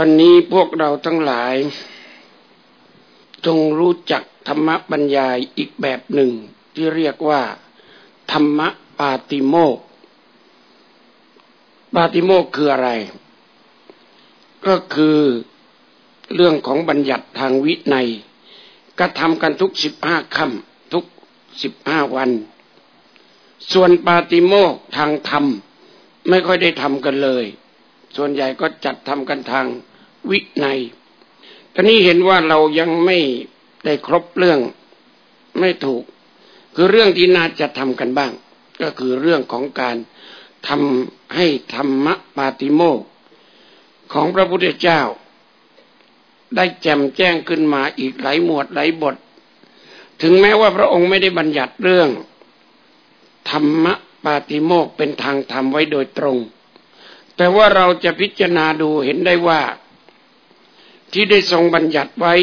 วันนี้พวกเราทั้งหลาย จงรู้จักธรรมบรรยายอีกแบบหนึ่งที่เรียกว่า ธรรมปาติโมกปาติโมกคืออะไร ก็คือเรื่องของบัญญัติทางวินัยกระทำกันทุกสิบห้าค่ำทุกสิบห้าวัน ส่วนปาติโมกทางธรรม ไม่ค่อยได้ทำกันเลย ส่วนใหญ่ก็จัดทำกันทาง วินัยตอนนี้เห็นว่าเรายังไม่ได้ครบเรื่องไม่ถูก คือเรื่องที่น่าจะทำกันบ้าง ก็คือเรื่องของการทำให้ธรรมปาติโมกของพระพุทธเจ้า ได้แจ่มแจ้งขึ้นมาอีกหลายหมวดหลายบท ถึงแม้ว่าพระองค์ไม่ได้บัญญัติเรื่อง ธรรมปาติโมกเป็นทางธรรมไว้โดยตรง แต่ว่าเราจะพิจารณาดูเห็นได้ว่า ที่ได้ทรงบัญญัติไว้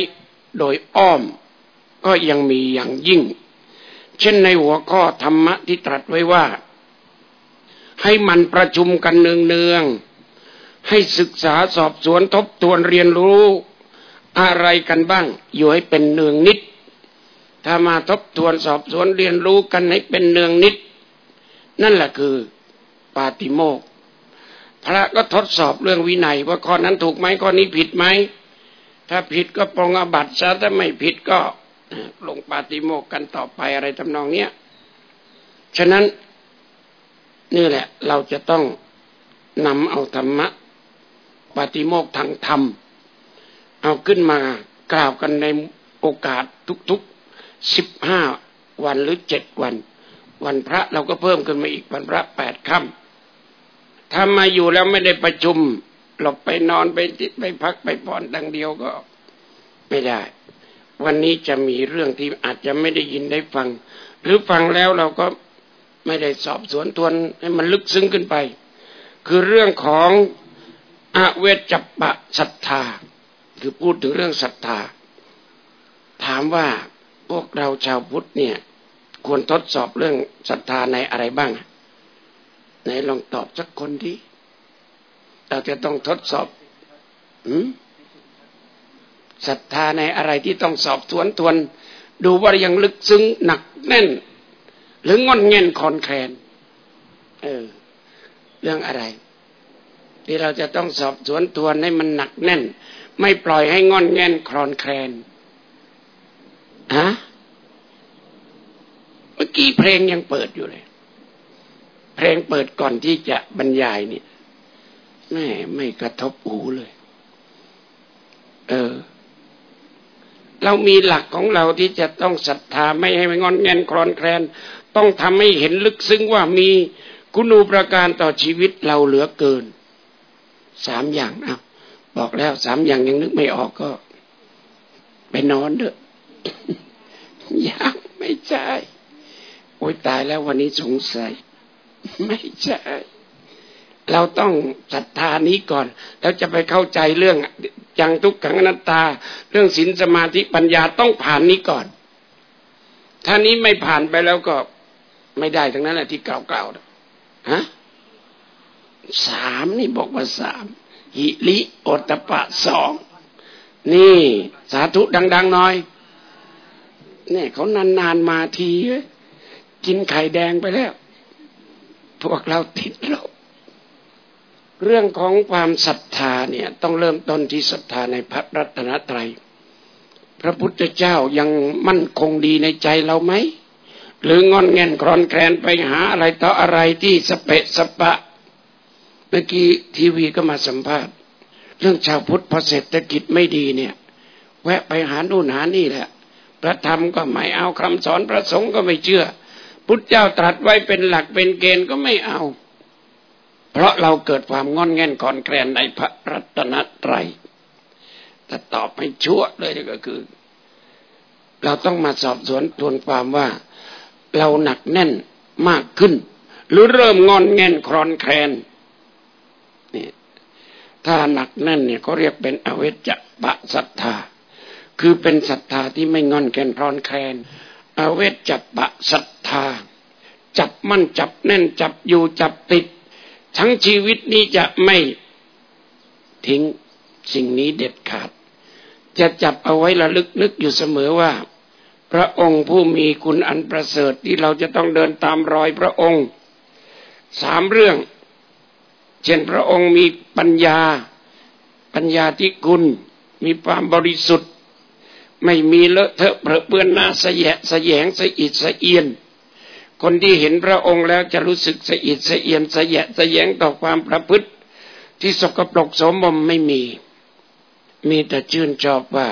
โดยอ้อมก็ยังมีอย่างยิ่ง เช่นในหัวข้อธรรมะที่ตรัสไว้ว่า ให้มันประชุมกันเนืองๆให้ศึกษาสอบสวนทบทวนเรียนรู้อะไรกันบ้าง อยู่ให้เป็นเนืองนิด ถ้ามาทบทวนสอบสวนเรียนรู้กันให้เป็นเนืองนิด นั่นแหละคือปาติโมกพระก็ทดสอบเรื่องวินัยว่าข้อนั้นถูกไหมข้อนี้ผิดไหม ถ้าผิดก็ปรงอบัตซะถ้าไม่ผิดก็ลงปาติโมกกันต่อไปอะไรทำนองเนี้ยฉะนั้นนี่แหละ เราจะต้องนำเอาธรรมะปาติโมกทางธรรม เอาขึ้นมากล่าวกันในโอกาสทุกๆสิบห้าวันหรือเจ็ดวัน วันพระเราก็เพิ่มขึ้นมาอีกวันพระแปดค่ำถ้ามาอยู่แล้วไม่ได้ประชุม หลบไปนอนไปติดไปพักไปผ่อนดังเดียวก็ไม่ได้ วันนี้จะมีเรื่องที่อาจจะไม่ได้ยินได้ฟัง หรือฟังแล้วเราก็ไม่ได้สอบสวนทวนให้มันลึกซึ้งขึ้นไป คือเรื่องของอเวจัปปะศรัทธา คือพูดถึงเรื่องศรัทธา ถามว่าพวกเราชาวพุทธเนี่ย ควรทดสอบเรื่องศรัทธาในอะไรบ้างไหนลองตอบสักคนที เราจะต้องทดสอบศรัทธาในอะไรที่ต้องสอบทวนทวน ดูว่ายังลึกซึ้งหนักแน่น หรืองอนเงนคอนแคลนเออ เรื่องอะไร ที่เราจะต้องสอบสวนทวนให้มันหนักแน่น ไม่ปล่อยให้งอนแงนคลอนแคลนฮะเมื่อกี้เพลงยังเปิดอยู่เลย เพลงเปิดก่อนที่จะบรรยายเนี่ย แม่ไม่กระทบหูเลย เออ เรามีหลักของเราที่จะต้องศรัทธาไม่ให้มันงอนแงนคลอนแคลน ต้องทำให้เห็นลึกซึ้งว่ามีคุณูปการต่อชีวิตเราเหลือเกิน สามอย่างอ้าบอกแล้วสามอย่างยังนึกไม่ออกก็ ไปนอนเถอะยังไม่ใช่ โอ้ยตายแล้ววันนี้สงสัย ไม่ใช่ เราต้องศรัทธานี้ก่อน แล้วจะไปเข้าใจเรื่องยังทุกขังอนัตตา เรื่องศีลสมาธิปัญญาต้องผ่านนี้ก่อน ถ้านี้ไม่ผ่านไปแล้วก็ไม่ได้ทั้งนั้นแหละที่กล่าวๆฮะสามนี่บอกว่าสามหิริโอตปะสองนี่สาธุดังๆหน่อยนี่เขานานๆมาที กินไข่แดงไปแล้ว พวกเราติดลบ เรื่องของความศรัทธาเนี่ยต้องเริ่มต้นที่ศรัทธาในพระรัตนตรัย พระพุทธเจ้ายังมั่นคงดีในใจเราไหม หรืองอนแงนครอนแคลนไปหาอะไรต่ออะไรที่สเปะสปะ เมื่อกี้ทีวีก็มาสัมภาษณ์ เรื่องชาวพุทธพอเศรษฐกิจไม่ดีเนี่ย แวะไปหาโน่นหานี่แหละ พระธรรมก็ไม่เอาคำสอนพระสงฆ์ก็ไม่เชื่อ พุทธเจ้าตรัสไว้เป็นหลักเป็นเกณฑ์ก็ไม่เอา เพราะเราเกิดความงอนแง่นคอนแคลนในพระรัตนตรัยแต่ตอบให้ชั่วเลยก็คือ เราต้องมาสอบสวนทวนความว่า เราหนักแน่นมากขึ้น หรือเริ่มงอนแง่นคลอนแคลนนี่ถ้าหนักแน่นเนี่ยเขาเรียกเป็นอเวจปะศรัทธา คือเป็นศรัทธาที่ไม่งอนแก่นคลอนแคลนอเวจปะศรัทธา จับมั่นจับแน่นจับอยู่จับติด ทั้งชีวิตนี้จะไม่ทิ้งสิ่งนี้เด็ดขาด จะจับเอาไว้ระลึกนึกอยู่เสมอว่า พระองค์ผู้มีคุณอันประเสริฐที่เราจะต้องเดินตามรอยพระองค์สามเรื่อง เช่นพระองค์มีปัญญา ปัญญาที่คุณมีความบริสุทธิ์ ไม่มีเลอะเทอะเปื้อนหน้าสแยะสแยงสะอิดสะเอียน คนที่เห็นพระองค์แล้วจะรู้สึกสะอิดสะเอียนสะแยะสะแยงต่อความประพฤติที่สกปรกสมมไม่มี มีแต่ชื่นชอบว่า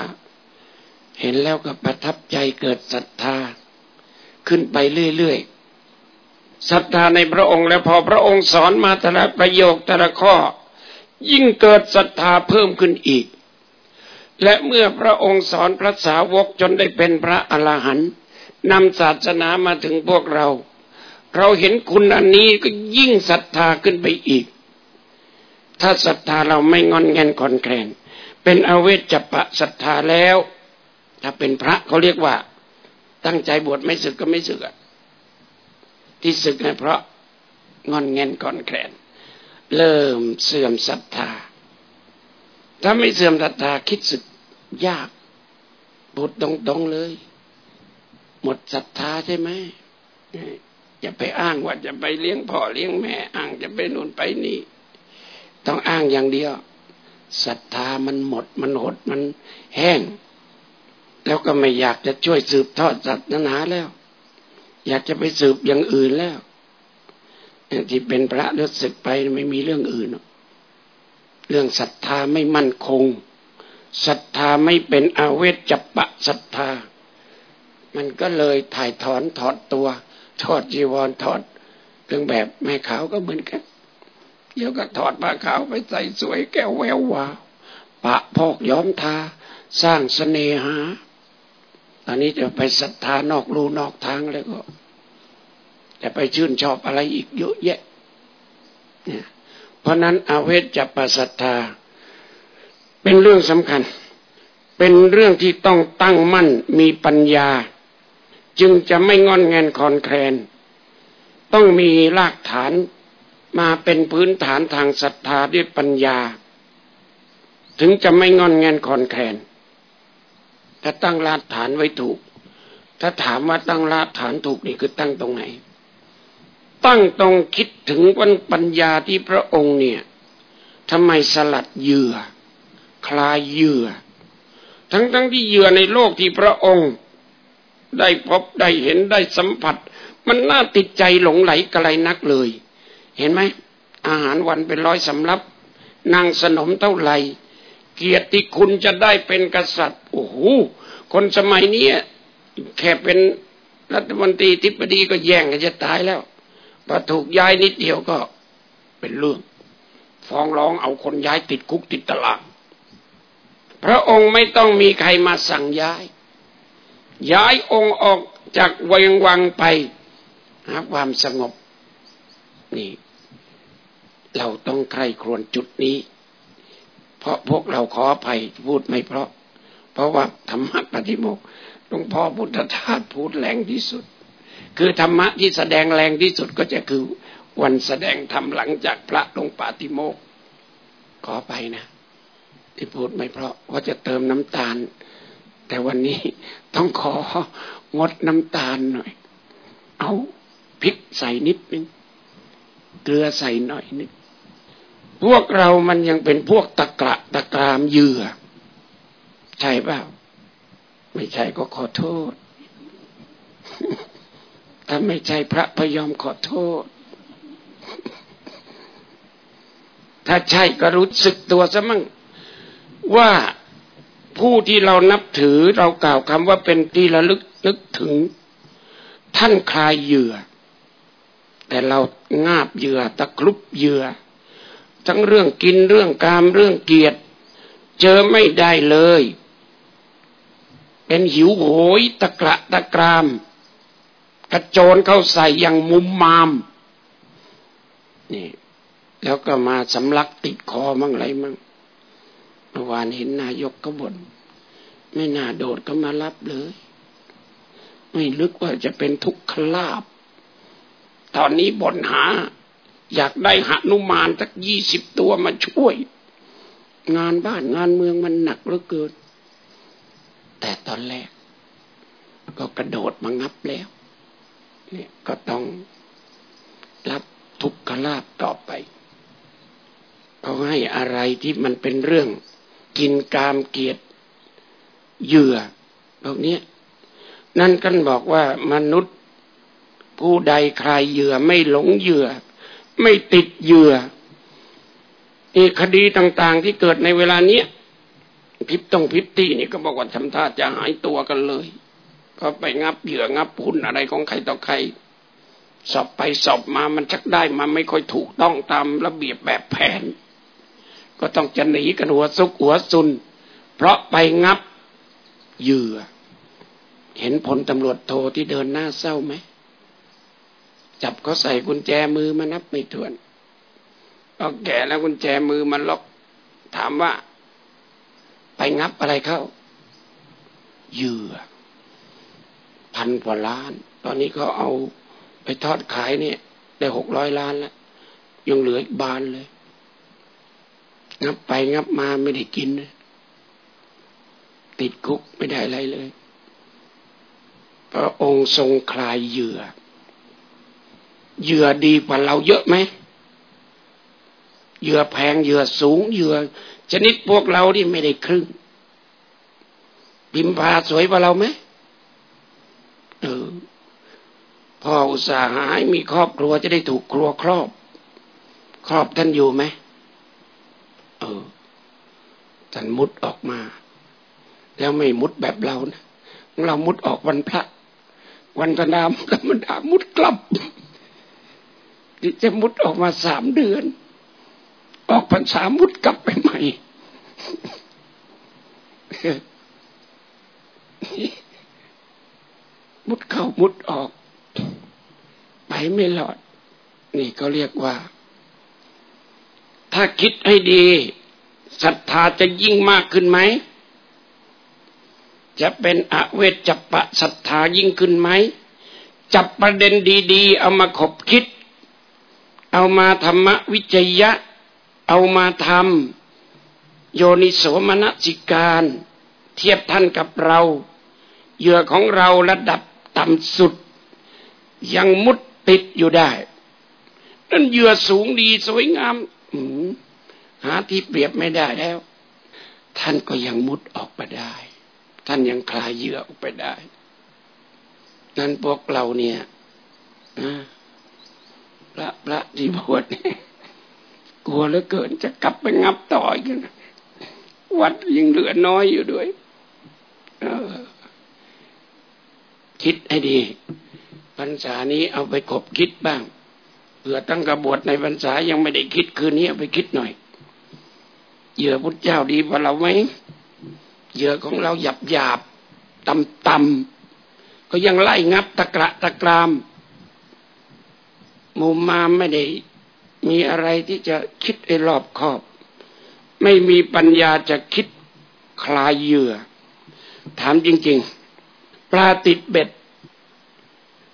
เห็นแล้วก็ประทับใจเกิดศรัทธา ขึ้นไปเรื่อยๆศรัทธาในพระองค์แล้วพอพระองค์สอนมาแต่ละประโยคแต่ละข้อ ยิ่งเกิดศรัทธาเพิ่มขึ้นอีก และเมื่อพระองค์สอนพระสาวกจนได้เป็นพระอรหันต์ นำศาสนามาถึงพวกเรา เราเห็นคุณอันนี้ก็ยิ่งศรัทธาขึ้นไปอีก ถ้าศรัทธาเราไม่งอนแงนคอนแคลนเป็นอเวจปะศรัทธาแล้ว ถ้าเป็นพระเขาเรียกว่า ตั้งใจบวชไม่สึกก็ไม่สึกอะที่สึกเนี่ยเพราะงอนแงนคอนแคลนเริ่มเสื่อมศรัทธา ถ้าไม่เสื่อมศรัทธาคิดสึกยากพูดตรงๆเลย หมดศรัทธาใช่ไหมอย่าไปอ้างว่าจะไปเลี้ยงพ่อเลี้ยงแม่อ้างจะไปนู่นไปนี่ ต้องอ้างอย่างเดียวศรัทธามันหมดมันหดมันแห้ง แล้วก็ไม่อยากจะช่วยสืบทอดศาสนาแล้ว อยากจะไปสืบอย่างอื่นแล้วที่เป็นพระรู้สึกไปไม่มีเรื่องอื่นเรื่องศรัทธาไม่มั่นคงศรัทธาไม่เป็นอาเวจจับปะศรัทธา มันก็เลยถ่ายถอนถอดตัวถอดจีวรถอดเครื่องแบบแม่ขาวก็เหมือนกันเดี๋ยวก็ถอดผ้าขาวไปใส่สวยแก้วแวววาวปะพอกย้อมทาสร้างสเสน่หาตอนนี้จะไปศรัทธานอกรูนอกทางเลยก็จะไปชื่นชอบอะไรอีกเยอะแยะเนี่ยเพราะนั้นอาเวทจะประศรัทธา เป็นเรื่องสำคัญ เป็นเรื่องที่ต้องตั้งมั่นมีปัญญา จึงจะไม่งอนแงนคอนแคลน ต้องมีรากฐานมาเป็นพื้นฐานทางศรัทธาด้วยปัญญา ถึงจะไม่งอนแงนคอนแคลนถ้าตั้งรากฐานไว้ถูก ถ้าถามว่าตั้งรากฐานถูกนี่คือตั้งตรงไหน ตั้งตรงคิดถึงวันปัญญาที่พระองค์เนี่ยทำไมสลัดเหยื่อ คลายเหยื่อ ทั้งทั้งที่เหยื่อในโลกที่พระองค์ ได้พบได้เห็นได้สัมผัส มันน่าติดใจหลงไหลกระไรนักเลย เห็นไหมอาหารวันเป็นร้อยสำรับนางสนมเท่าไหร่ เกียรติคุณจะได้เป็นกษัตริย์โอ้โหคนสมัยนี้แค่เป็นรัฐมนตรีทิบดีก็แย่งกันจะตายแล้วพอถูกย้ายนิดเดียวก็เป็นเรื่อง ฟ้องร้องเอาคนย้ายติดคุกติดตารางพระองค์ไม่ต้องมีใครมาสั่งย้าย ย้ายองค์ออกจากวังวังไปหาความสงบ นี่ เราต้องใครครวญจุดนี้ เพราะพวกเราขออภัยพูดไม่เพราะ เพราะว่าธรรมะปฏิโมกหลวงพ่อพุทธทาสพูดแรงที่สุด คือธรรมะที่แสดงแรงที่สุดก็จะคือวันแสดงธรรมหลังจากพระลงปาติโมกขอไปนะ ที่พูดไม่เพราะว่าจะเติมน้ำตาล แต่วันนี้ต้องของดน้ำตาลหน่อย เอาพริกใส่นิดนึง เกลือใส่หน่อยนึง พวกเรามันยังเป็นพวกตะกระตะกรามเยื่อ ใช่เปล่า ไม่ใช่ก็ขอโทษ ถ้าไม่ใช่พระพยอมขอโทษ ถ้าใช่ก็รู้สึกตัวซะมั่งว่า ผู้ที่เรานับถือเรากล่าวคำว่าเป็นที่ระลึกนึกถึง ท่านคลายเหยื่อ แต่เรางาบเหยื่อตะครุบเหยื่อ ทั้งเรื่องกินเรื่องกามเรื่องเกียรติเจอไม่ได้เลย เป็นหิวโหยตะกระตะกราม กระโจนเข้าใส่อย่างมุมมามนี่แล้วก็มาสำลักติดคอมั่งไรมั่ง เมื่อวานเห็นนายกก็บน่นไม่น่าโดดก็มารับเลย ไม่ลึกว่าจะเป็นทุกขลาบ ตอนนี้บ่นหา อยากได้หนุมานสักยี่สิบตัวมาช่วย งานบ้านงานเมืองมันหนักเหลือเกิน แต่ตอนแรก ก็กระโดดมางับแล้ว เนี่ยก็ต้องรับทุกขลาบต่อไปเขาให้อะไรที่มันเป็นเรื่อง กินกามเกียรติเหยื่อพวกนี้นั่นกันบอกว่ามนุษย์ผู้ใดใครเหยื่อไม่หลงเหยื่อ ไม่ติดเหยื่ออีคดีต่างๆ ที่เกิดในเวลาเนี้ยพิบต้องพิบตีนี่ก็บอกว่าทำท่าจะหายตัวกันเลยก็ไปงับเหยื่องับพุ่นอะไรของใครต่อใคร สอบไปสอบมามันชักได้มาไม่ค่อยถูกต้องตามระเบียบแบบแผน ก็ต้องจะหนีกันหัวซุกหัวซุน เพราะไปงับเหยื่อ เห็นผลตำรวจโทที่เดินหน้าเศร้าไหม จับเขาใส่กุญแจมือมานับไม่ถ้วนก็แก่แล้วกุญแจมือมันล็อก ถามว่า ไปงับอะไรเข้าเหยื่อ พันกว่าล้าน ตอนนี้เขาเอาไปทอดขายเนี่ย ได้หกร้อยล้านแล้วยังเหลืออีกบานเลย งับไปงับมาไม่ได้กิน ติดคุกไม่ได้อะไรเลย พระองค์ทรงคลายเหยื่อ เหยื่อดีกว่าเราเยอะไหมเหยื่อแพงเหยื่อสูงเหยื่อชนิดพวกเราที่ไม่ได้ครึ่งพิมพาสวยกว่าเราไหมเออพ่ออุตสาหายมีครอบครัวจะได้ถูกครัวครอบ ครอบท่านอยู่ไหม ท่านมุดออกมา แล้วไม่มุดแบบเรานะเรามุดออกวันพระ วันธนามธรรมดามุดกลับจะมุดออกมาสามเดือน ออกพรรษามุดกลับไปใหม่มุดเข้ามุดออก ไปไม่หลอด นี่เขาเรียกว่า ถ้าคิดให้ดี ศรัทธาจะยิ่งมากขึ้นไหม จะเป็นอเวจจปะศรัทธายิ่งขึ้นไหม จับประเด็นดี ๆ เอามาขบคิด เอามาธรรมวิจยะ เอามาทำโยนิโสมนสิการ เทียบท่านกับเรา เหยื่อของเราระดับต่ำสุด ยังมุดติดอยู่ได้นั่นเหยื่อสูงดีสวยงาม หาที่เปรียบไม่ได้แล้ว ท่านก็ยังมุดออกไปได้ ท่านยังคลายเหยื่อออกไปได้ นั่นพวกเราเนี่ยพระพระที่บวชกลัวเหลือเกินจะกลับไปงับต่อยกันวัดยังเหลือน้อยอยู่ด้วยคิดให้ดีพรรษานี้เอาไปคบคิดบ้างเผื่อตั้งกระบวชในพรรษายังไม่ได้คิดคืนนี้เอาไปคิดหน่อย เหยื่อพุทธเจ้าดีกว่าเราไหมเหยื่อของเราหยับหยาบต่ำต่ำก็ยังไล่งับตะกระตะกรามมุมมาไม่ได้มีอะไรที่จะคิดไอ้รอบคอบ ไม่มีปัญญาจะคิดคลายเหยื่อ ถามจริง ๆ ปลาติดเบ็ด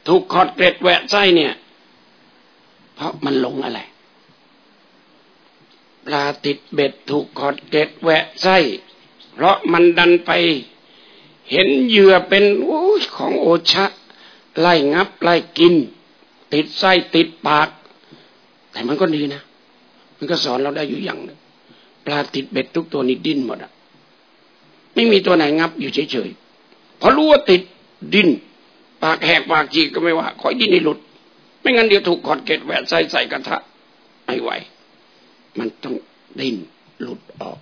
ถูกขอดเกล็ดแหวะไส้เนี่ย เพราะมันหลงอะไร ปลาติดเบ็ดถูกขอดเกล็ดแหวะไส้ เพราะมันดันไป เห็นเหยื่อเป็นอของโอชะ ไล่งับไล่กิน ติดไส้ติดปาก แต่มันก็ดีนะ มันก็สอนเราได้อยู่อย่างหนึ่งปลาติดเบ็ดทุกตัวนี้ดิ้นหมดอะไม่มีตัวไหนงับอยู่เฉยๆเพราะรู้ว่าติดดิ้นปากแหกปากจีก็ไม่ว่า ขอดิ้นให้หลุด ไม่งั้นเดี๋ยวถูกขอดเกล็ดแหวะใส่ใส่กระทะไม่ไหว มันต้องดิ้นหลุดออก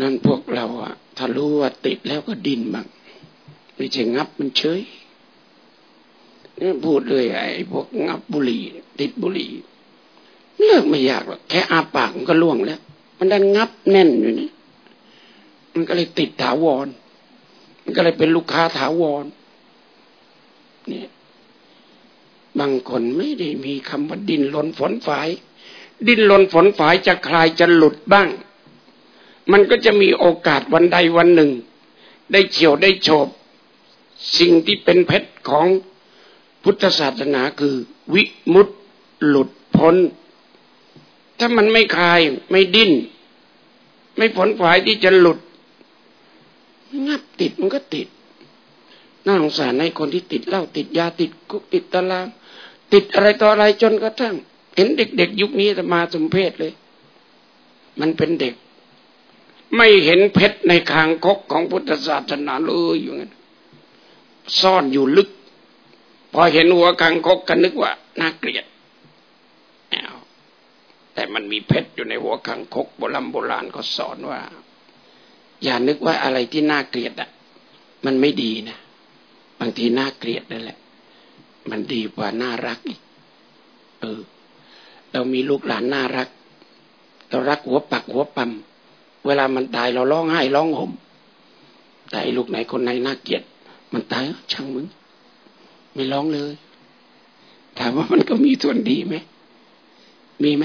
นั่นพวกเราอะถ้ารู้ว่าติดแล้วก็ดิ้นบ้างไม่ใช่งับมันเฉยนี่พูดเลยไอ้พวกงับบุหรี่ติดบุหรี่เลิกไม่ยากหรอกแค่อาปากมันก็ล่วงแล้ว มันดันงับแน่นอยู่นี่มันก็เลยติดถาวร มันก็เลยเป็นลูกค้าถาวร เนี่ย บางคนไม่ได้มีคำว่าดินหล่นฝนฝาย ดิ้นหล่นฝนฝายจะคลายจะหลุดบ้าง มันก็จะมีโอกาสวันใดวันหนึ่ง ได้เฉียวได้โฉบสิ่งที่เป็นเพชรของพุทธศาสนาคือ วิมุตหลุดพ้น ถ้ามันไม่คลายไม่ดิ้น ไม่ผลฝายที่จะหลุด งับติดมันก็ติด น่าสงสารในคนที่ติดเหล้าติดยาติดคุกติดตาราง ติดอะไรต่ออะไรจนกระทั่ง เห็นเด็กๆยุคนี้จะมาสมเพศเลย มันเป็นเด็ก ไม่เห็นเพชรในคางคกของพุทธศาสนาเลยอยู่งั้นซ่อนอยู่ลึก พอเห็นหัวคางคกก็นึกว่าน่าเกลียดแต่มันมีเพชรอยู่ในหัวคางคกโบราณโบราณก็สอนว่า อย่านึกว่าอะไรที่น่าเกลียดอะ มันไม่ดีนะบางทีน่าเกลียดนั่นแหละ มันดีกว่าน่ารักอีกเออ เรามีลูกหลานน่ารัก เรารักหัวปักหัวปั๊มเวลามันตายเราร้องไห้ร้องห่มแต่ลูกไหนคนไหนน่าเกลียด มันตายช่างมึง ไม่ร้องเลย ถามว่ามันก็มีส่วนดีไหมมีไหม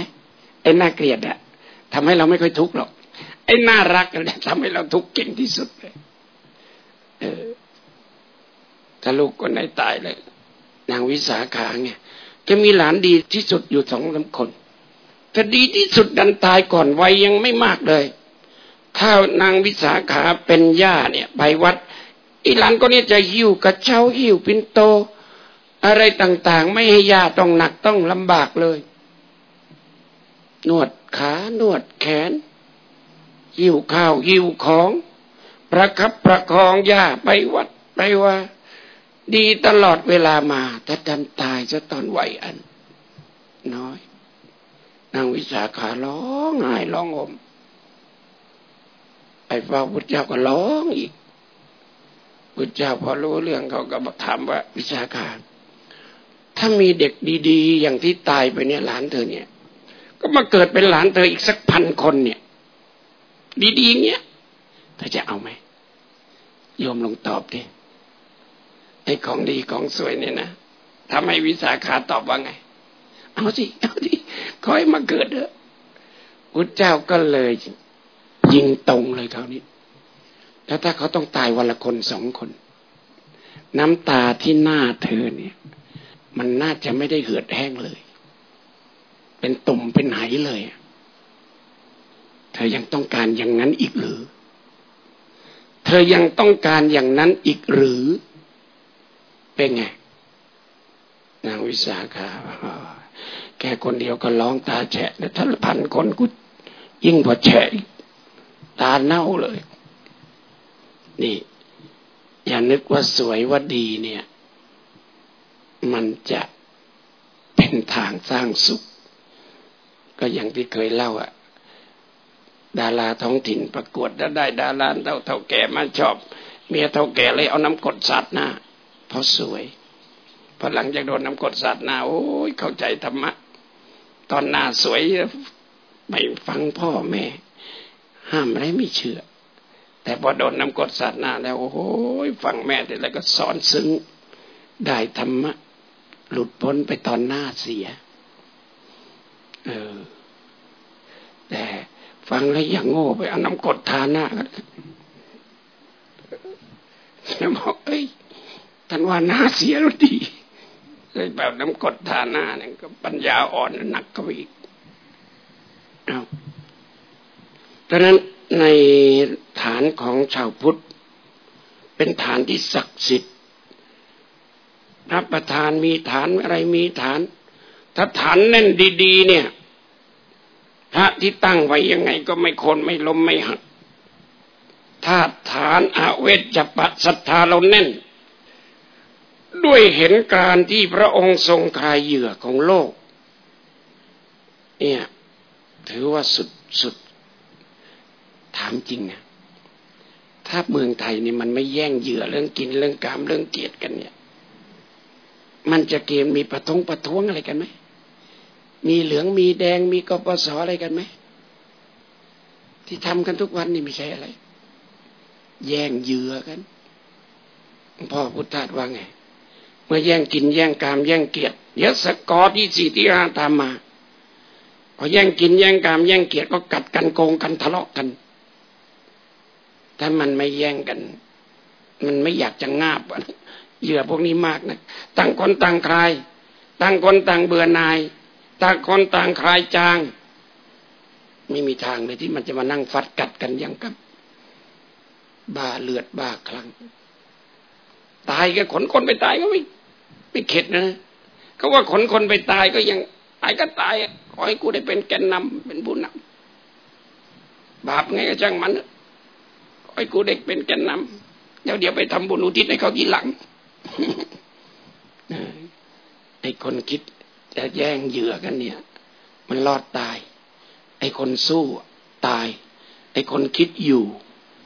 ไอ้น่าเกลียดอะทำให้เราไม่ค่อยทุกข์หรอก ไอ้น่ารักเนี่ยทำให้เราทุกข์เก่งที่สุดเลยเออถ้าลูกคนไหนตายเลย นางวิสาขาเนี่ย จะมีหลานดีที่สุดอยู่สองสาคนถ้าดีที่สุดดันตายก่อนวัยยังไม่มากเลย ถ้านางวิสาขาเป็นย่าเนี่ยไปวัด อีหลานก็เนี่ยจะหิ้วกระเช้าหิ้วปินโต อะไรต่างๆ ไม่ให้ย่าต้องหนักต้องลำบากเลย นวดขานวดแขน หิวข้าวหิวของ ประคับประคองย่าไปวัดไปว่า ดีตลอดเวลามาแต่ดันตายจะตอนวัยอัน น้อย นางวิสาขาร้องไห้ร้องอมไอ้พระพุทธเจ้าก็ร้องอีกพุทธเจ้าพอรู้เรื่องเขาก็ถามว่า วิสาขาถ้ามีเด็กดีๆ อย่างที่ตายไปเนี่ยหลานเธอเนี่ย ก็มาเกิดเป็นหลานเธออีกสักพันคนเนี่ย ดีๆเงี้ยเธอจะเอาไหมโยมลงตอบดิ ไอ้ของดีของสวยเนี่ยนะทำให้วิสาขาตอบว่าไง เอาสิ เอาดิขอให้มาเกิดเถอะพุทธเจ้าก็เลย ยิงตรงเลยคราวนี้แล้วถ้าเขาต้องตายวันละคนสองคน น้ำตาที่หน้าเธอเนี่ย มันน่าจะไม่ได้เหือดแห้งเลย เป็นตุ่มเป็นไหเลย เธอยังต้องการอย่างนั้นอีกหรือ เธอยังต้องการอย่างนั้นอีกหรือ เป็นไงนางวิสาขาแค่คนเดียวก็ร้องตาแฉะแล้วถ้าพันคนกูยิ่งกว่าแฉะตาเน่าเลย นี่ อย่านึกว่าสวยว่าดีเนี่ย มันจะเป็นทางสร้างสุข ก็อย่างที่เคยเล่าอะดาราท้องถิ่นประกวดแล้วได้ดาราเท่าเท่าแก่มาชอบ เมียเท่าแก่เลยเอาน้ำกดสัตว์น้า เพราะสวยพอหลังจากโดนน้ำกดสัตว์หน้าโอ้ยเข้าใจธรรมะ ตอนหน้าสวยไม่ฟังพ่อแม่ ห้ามอะไรไม่เชื่อ แต่พอโดนน้ำกดสัตว์หน้าแล้วโอ้ยฟังแม่แต่แล้วก็สอนซึ้งได้ธรรมะ หลุดพ้นไปตอนหน้าเสีย เออ แต่ฟังแล้วอย่างโง่ไปเอาน้ำกดทาหน้ากันแล้วบอกเอ้ย ท่านว่าหน้าเสียแล้วดีเลยแบบน้ำกดทาหน้าเนี่ยก็ปัญญาอ่อนหนักก็ไปอีกเอาดังนั้นในฐานของชาวพุทธ เป็นฐานที่ศักดิ์สิทธิ์พระประธานมีฐานอะไรมีฐาน ถ้าฐานแน่นดีๆ เนี่ยพระที่ตั้งไว้ยังไงก็ไม่คนไม่ล้มไม่หักถ้าฐานอาเวจปะศรัทธาเราแน่น ด้วยเห็นการที่พระองค์ทรงคลายเหยื่อของโลก เนี่ย ถือว่าสุดสุด ถามจริงนะถ้าเมืองไทยนี่มันไม่แย่งเหยื่อเรื่องกินเรื่องกามเรื่องเกียรติกันเนี่ย มันจะเกมมีประท้วงประท้วงอะไรกันไหมมีเหลืองมีแดงมีกปสอะไรกันไหมที่ทำกันทุกวันนี่ไม่ใช่อะไร แย่งเหยื่อกัน พ่อพุทธทาสว่าไง เมื่อแย่งกินแย่งกามแย่งเกียรติเดี๋ยวสกอที่สี่ที่ห้าตามมา พอแย่งกินแย่งกามแย่งเกียรติก็กัดกันโกงกันทะเลาะกัน ถ้ามันไม่แย่งกัน มันไม่อยากจะงาบเหยื่อพวกนี้มากนะต่างคนต่างคลาย ต่างคนต่างเบื่อนาย ต่างคนต่างคลายจาง ไม่มีทางเลยที่มันจะมานั่งฟัดกัดกันอย่างกับบ้าเลือดบ้าคลั่ง ตายก็ขนคนไปตายก็ไม่ไม่เข็ดนะเขาว่าขนคนไปตายก็ยังตายก็ตายขอให้กูได้เป็นแกนนำเป็นผู้นำบาปไงก็ช่างมันขอให้กูได้เป็นแกนนำเดี๋ยวเดี๋ยวไปทำบุญอุทิศให้เขาทีหลังไอ้คนคิดจะแย่งเหยื่อกันเนี่ย มันรอดตาย ไอ้คนสู้ตาย ไอ้คนคิดอยู่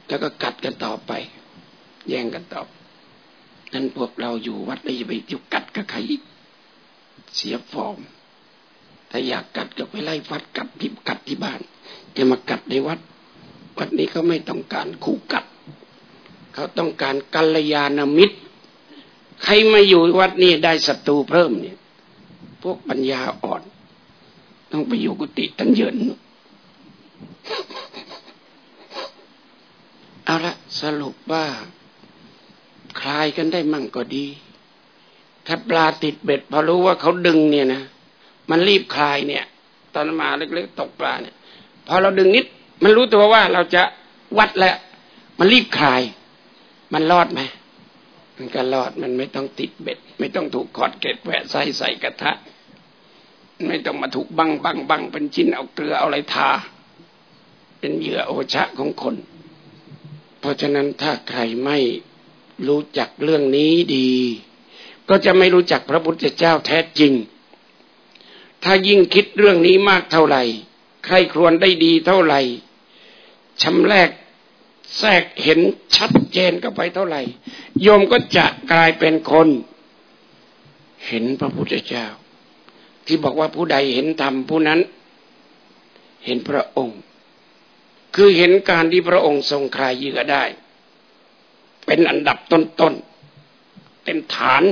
แล้วก็กัดกันต่อไป แย่งกันต่อ นั้นพวกเราอยู่วัดไม่ไปอยู่กัดกับใครเสียฟอร์มถ้าอยากกัดก็ไปไล่ฟัดกัดพิบกัดที่บ้าน จะมากัดในวัด วัดนี้เขาไม่ต้องการคู่กัด เขาต้องการกัลยาณมิตร ใครมาอยู่วัดนี้ได้ศัตรูเพิ่มเนี่ย พวกปัญญาอ่อน ต้องไปอยู่กุฏิตันเยินเอาละสรุปว่า คลายกันได้มั่งก็ดี ถ้าปลาติดเบ็ดพอรู้ว่าเขาดึงเนี่ยนะมันรีบคลายเนี่ย ตอนมาเล็กๆตกปลาเนี่ย พอเราดึงนิด มันรู้ตัวว่าเราจะวัดแล้ว มันรีบคลาย มันรอดไหมมันก็รอดมันไม่ต้องติดเบ็ด ไม่ต้องถูกขอดเกล็ดแหวะใส่ใส่กระทะ ไม่ต้องมาถูกบังบังบังเป็นชิ้นเอาเกลือเอาอะไรทา เป็นเหยื่อโอชะของคน เพราะฉะนั้นถ้าใครไม่ รู้จักเรื่องนี้ดี ก็จะไม่รู้จักพระพุทธเจ้าแท้จริง ถ้ายิ่งคิดเรื่องนี้มากเท่าไหร่ ใครครวญได้ดีเท่าไหร่ชำแรกแทรกเห็นชัดเจนก็ไปเท่าไหร่ โยมก็จะกลายเป็นคน เห็นพระพุทธเจ้า ที่บอกว่าผู้ใดเห็นธรรมผู้นั้น เห็นพระองค์ คือเห็นการที่พระองค์ทรงคลายเยื่อได้ เป็นอันดับต้นๆเป็นฐาน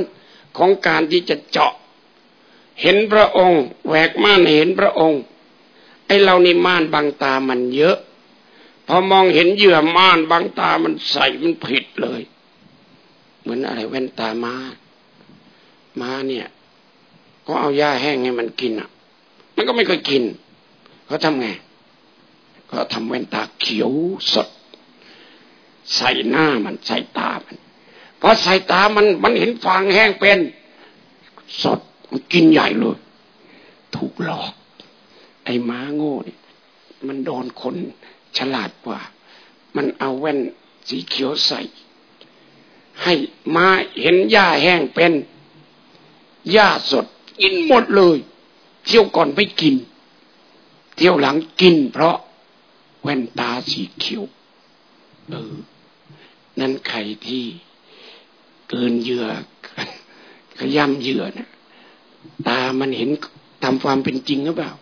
ของการที่จะเจาะ เห็นพระองค์แหวกม่านเห็นพระองค์ ไอเรานี่ม่านบางตามันเยอะ พอมองเห็นเหยื่อม่านบางตามันใส่มันผิดเลย เหมือนอะไรแว่นตามามาเนี่ย ก็เอาหญ้าแห้งให้มันกินอะ มันก็ไม่เคยกินเขาทำไงก็ทำแว่นตาเขียวสด ใส่หน้ามันใส่ตามัน เพอใส่ตามันมันเห็นฟางแห้งเป็น สดมันกินใหญ่เลย ถูกหลอก ไอ้ม้าโง่เนี่ยมันโดนคนฉลาดกว่า มันเอาแว่นสีเขียวใส่ ให้ม้าเห็นหญ้าแห้งเป็นหญ้าสดกินหมดเลย เที่ยวก่อนไม่กิน เที่ยวหลังกินเพราะแว่นตาสีเขียวเออ นั้นใครที่เกินเหยื่อขย่ำเหยื่อนะตามันเห็นตามความเป็นจริงหรือเปล่า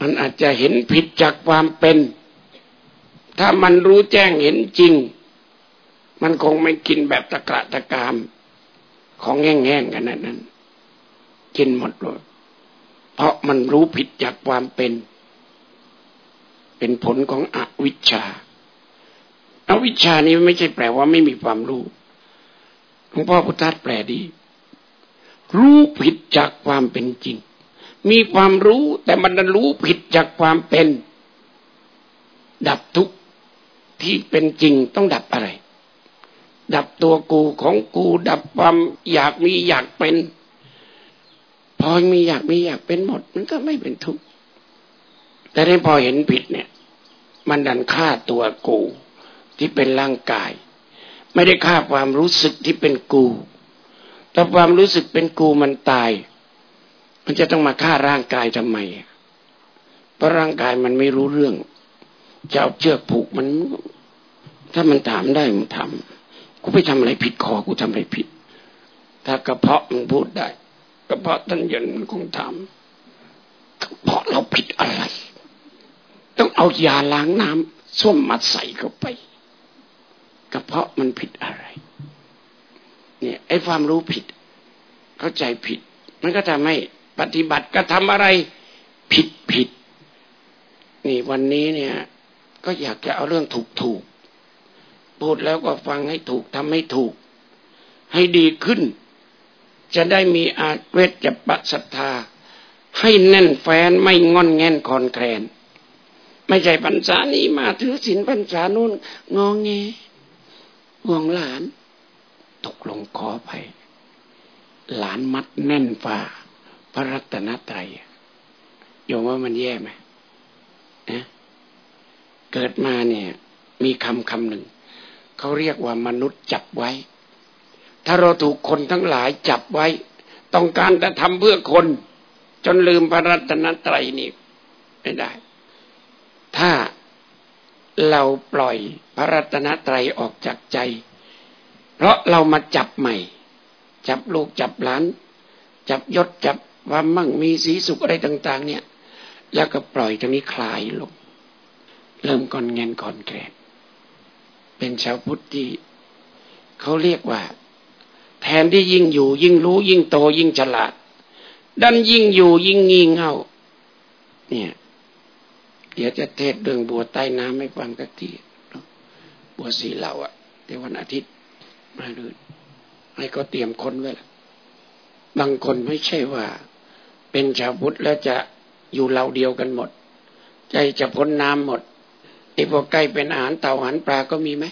มันอาจจะเห็นผิดจากความเป็น ถ้ามันรู้แจ้งเห็นจริง มันคงไม่กินแบบตะกระตะกาม ของแห้งๆกันนั้นนั้นกินหมดเลยเพราะมันรู้ผิดจากความเป็น เป็นผลของอวิชชา อวิชชานี้ไม่ใช่แปลว่าไม่มีความรู้หลวงพ่อพุทธทาสแปลดี รู้ผิดจากความเป็นจริง มีความรู้แต่มันรู้ผิดจากความเป็น ดับทุกที่เป็นจริงต้องดับอะไร ดับตัวกูของกูดับความอยากมีอยากเป็น พอมีอยากมีอยากเป็นหมด มันก็ไม่เป็นทุกข์แต่ในพอเห็นผิดเนี่ย มันดันฆ่าตัวกู ที่เป็นร่างกาย ไม่ได้ฆ่าความรู้สึกที่เป็นกูถ้าความรู้สึกเป็นกูมันตาย มันจะต้องมาฆ่าร่างกายทำไมเพราะร่างกายมันไม่รู้เรื่องจะเอาเชือกผูกมัน ถ้ามันถามได้มันทำกูไปทำอะไรผิดคอกูทำอะไรผิด ถ้ากระเพาะมันพูดได้ กระเพาะท่านยันมันคงถามกระเพาะเราผิดอะไร ต้องเอายาล้างน้ำส้วมมาใส่เข้าไป ระเพาะมันผิดอะไร เนี่ยไอ้ความรู้ผิด เข้าใจผิด มันก็ทำให้ปฏิบัติก็ทำอะไรผิดผิด นี่วันนี้เนี่ย ก็อยากจะเอาเรื่องถูกถูกพูดแล้วก็ฟังให้ถูกทำให้ถูก ให้ดีขึ้น จะได้มีอาเวทจะปะศรัทธา ให้แน่นแฟนไม่งอนแงนคอนแคลนไม่ใช่พรรษานี้มาถือศีลพรรษานู้นงองแง ห่วงหลาน ตกลงขอไป หลานมัดแน่นฝ่า พระรัตนตรัยโยมว่ามันแย่ไหมนะเกิดมาเนี่ย มีคำคำหนึ่ง เขาเรียกว่ามนุษย์จับไว้ ถ้าเราถูกคนทั้งหลายจับไว้ ต้องการจะทำเพื่อคน จนลืมพระรัตนตรัยนี่ไม่ได้ ถ้า เราปล่อยพระรัตนตรัยออกจากใจ เพราะเรามาจับใหม่ จับลูกจับหลาน จับยศจับความมั่งมีสีสุขอะไรต่าง ๆ เนี่ย แล้วก็ปล่อยตรงนี้คลายลง เริ่มก่อนเงินก่อนแกรนเป็นชาวพุทธที่เขาเรียกว่า แทนที่ยิ่งอยู่ยิ่งรู้ยิ่งโตยิ่งฉลาด ดันยิ่งอยู่ยิ่งงี่เง่า เนี่ย เดี๋ยวจะเทศเรื่องบัวใต้น้ำให้ฟังสักทีบัวสีเหล่าอะในวันอาทิตย์มาดูให้ก็เตรียมคนไว้ละบางคนไม่ใช่ว่า เป็นชาวพุทธแล้วจะอยู่เราเดียวกันหมด ใจจะพ้นน้ำหมดไอ้พวกใกล้เป็นอาหารเต่าอาหารปลาก็มีไหม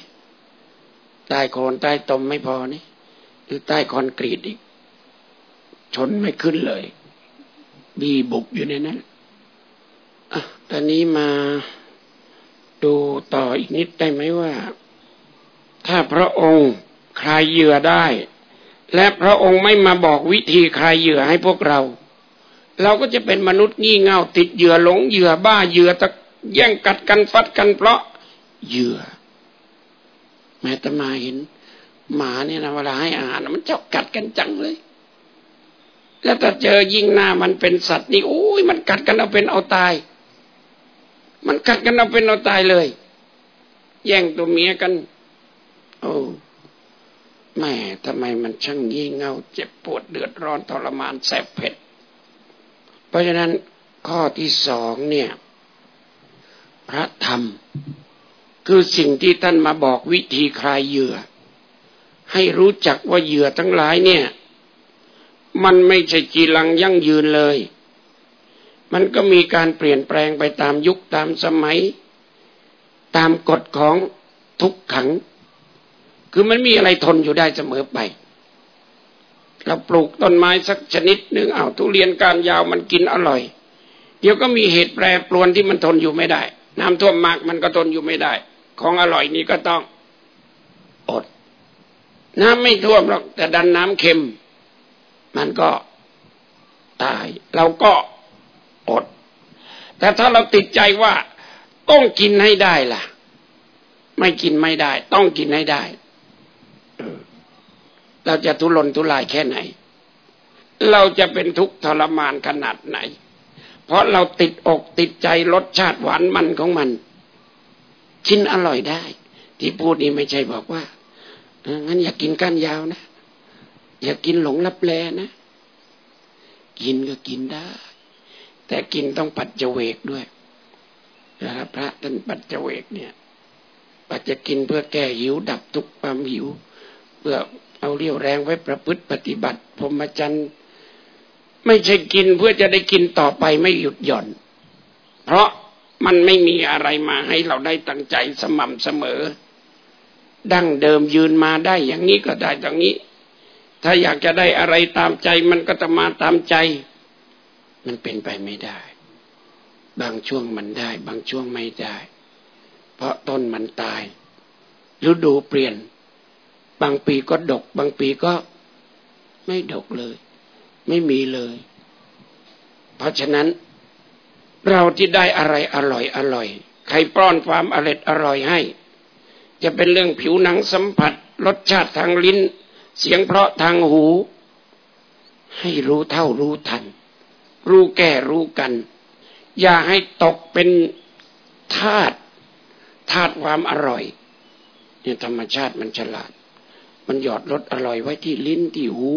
ใต้โคนใต้ตมไม่พอนี่หรือใต้คอนกรีตอีกชนไม่ขึ้นเลย ดีบุกอยู่ในนั้น ตอนนี้มาดูต่ออีกนิดได้ไหมว่า ถ้าพระองค์คลายเหยื่อได้ และพระองค์ไม่มาบอกวิธีคลายเหยื่อให้พวกเรา เราก็จะเป็นมนุษย์งี่เง่าติดเหยื่อหลงเหยื่อบ้าเหยื่อตะแย่งกัดกันฟัดกันเพราะเหยื่อ แม้แต่มาเห็น หมาเนี่ยนะเวลาให้อาหารมันเจ้ากัดกันจังเลย แล้วถ้าเจอยิงหน้ามันเป็นสัตว์นี่โอ้ยมันกัดกันเอาเป็นเอาตาย มันกัดกันเอาเป็นเอาตายเลย แย่งตัวเมียกัน โอ้แม่ทำไมมันช่างยี่เงาเจ็บปวดเดือดร้อนทรมานแสบเผ็ด เพราะฉะนั้นข้อที่สองเนี่ย พระธรรม คือสิ่งที่ท่านมาบอกวิธีคลายเหยื่อ ให้รู้จักว่าเหยื่อทั้งหลายเนี่ย มันไม่ใช่จีรังยั่งยืนเลย มันก็มีการเปลี่ยนแปลงไปตามยุคตามสมัย ตามกฎของทุกขัง คือมันมีอะไรทนอยู่ได้เสมอไปเราปลูกต้นไม้สักชนิดหนึ่งเอาทุเรียนการยาวมันกินอร่อย เดี๋ยวก็มีเหตุแปรปรวนที่มันทนอยู่ไม่ได้ น้ำท่วมมากมันก็ทนอยู่ไม่ได้ ของอร่อยนี้ก็ต้องอด น้ำไม่ท่วมหรอกแต่ดันน้ำเค็ม มันก็ตาย เราก็ อด แต่ถ้าเราติดใจว่าต้องกินให้ได้ล่ะ ไม่กินไม่ได้ ต้องกินให้ได้เราจะทุรนทุรายแค่ไหน เราจะเป็นทุกข์ทรมานขนาดไหน เพราะเราติดอกติดใจรสชาติหวานมันของมันกินอร่อยได้ ที่พูดนี่ไม่ใช่บอกว่างั้นอย่ากกินก้านยาวนะ อย่ากกินหลงลับแลนะ กินก็กินได้ แต่กินต้องปัจเจเวกด้วยนะครับพระท่านปัจเจเวกเนี่ย ปัจจะกินเพื่อแก้หิวดับทุกความหิว เพื่อเอาเรี่ยวแรงไว้ประพฤติปฏิบัติพรหมจรรย์ไม่ใช่กินเพื่อจะได้กินต่อไปไม่หยุดหย่อน เพราะมันไม่มีอะไรมาให้เราได้ตั้งใจสม่ำเสมอ ดั้งเดิมยืนมาได้อย่างนี้ก็ได้ตรงนี้ ถ้าอยากจะได้อะไรตามใจมันก็จะมาตามใจ มันเป็นไปไม่ได้ บางช่วงมันได้ บางช่วงไม่ได้ เพราะต้นมันตายฤดูเปลี่ยน บางปีก็ดก บางปีก็ไม่ดกเลย ไม่มีเลย เพราะฉะนั้น เราที่ได้อะไรอร่อยอร่อย ใครป้อนความอร่อยอร่อยให้ จะเป็นเรื่องผิวหนังสัมผัส รสชาติทางลิ้น เสียงเพราะทางหู ให้รู้เท่ารู้ทัน รู้แก่รู้กัน อย่าให้ตกเป็นธาตุธาตุความอร่อยเนี่ยธรรมชาติมันฉลาด มันหยอดรสอร่อยไว้ที่ลิ้นที่หู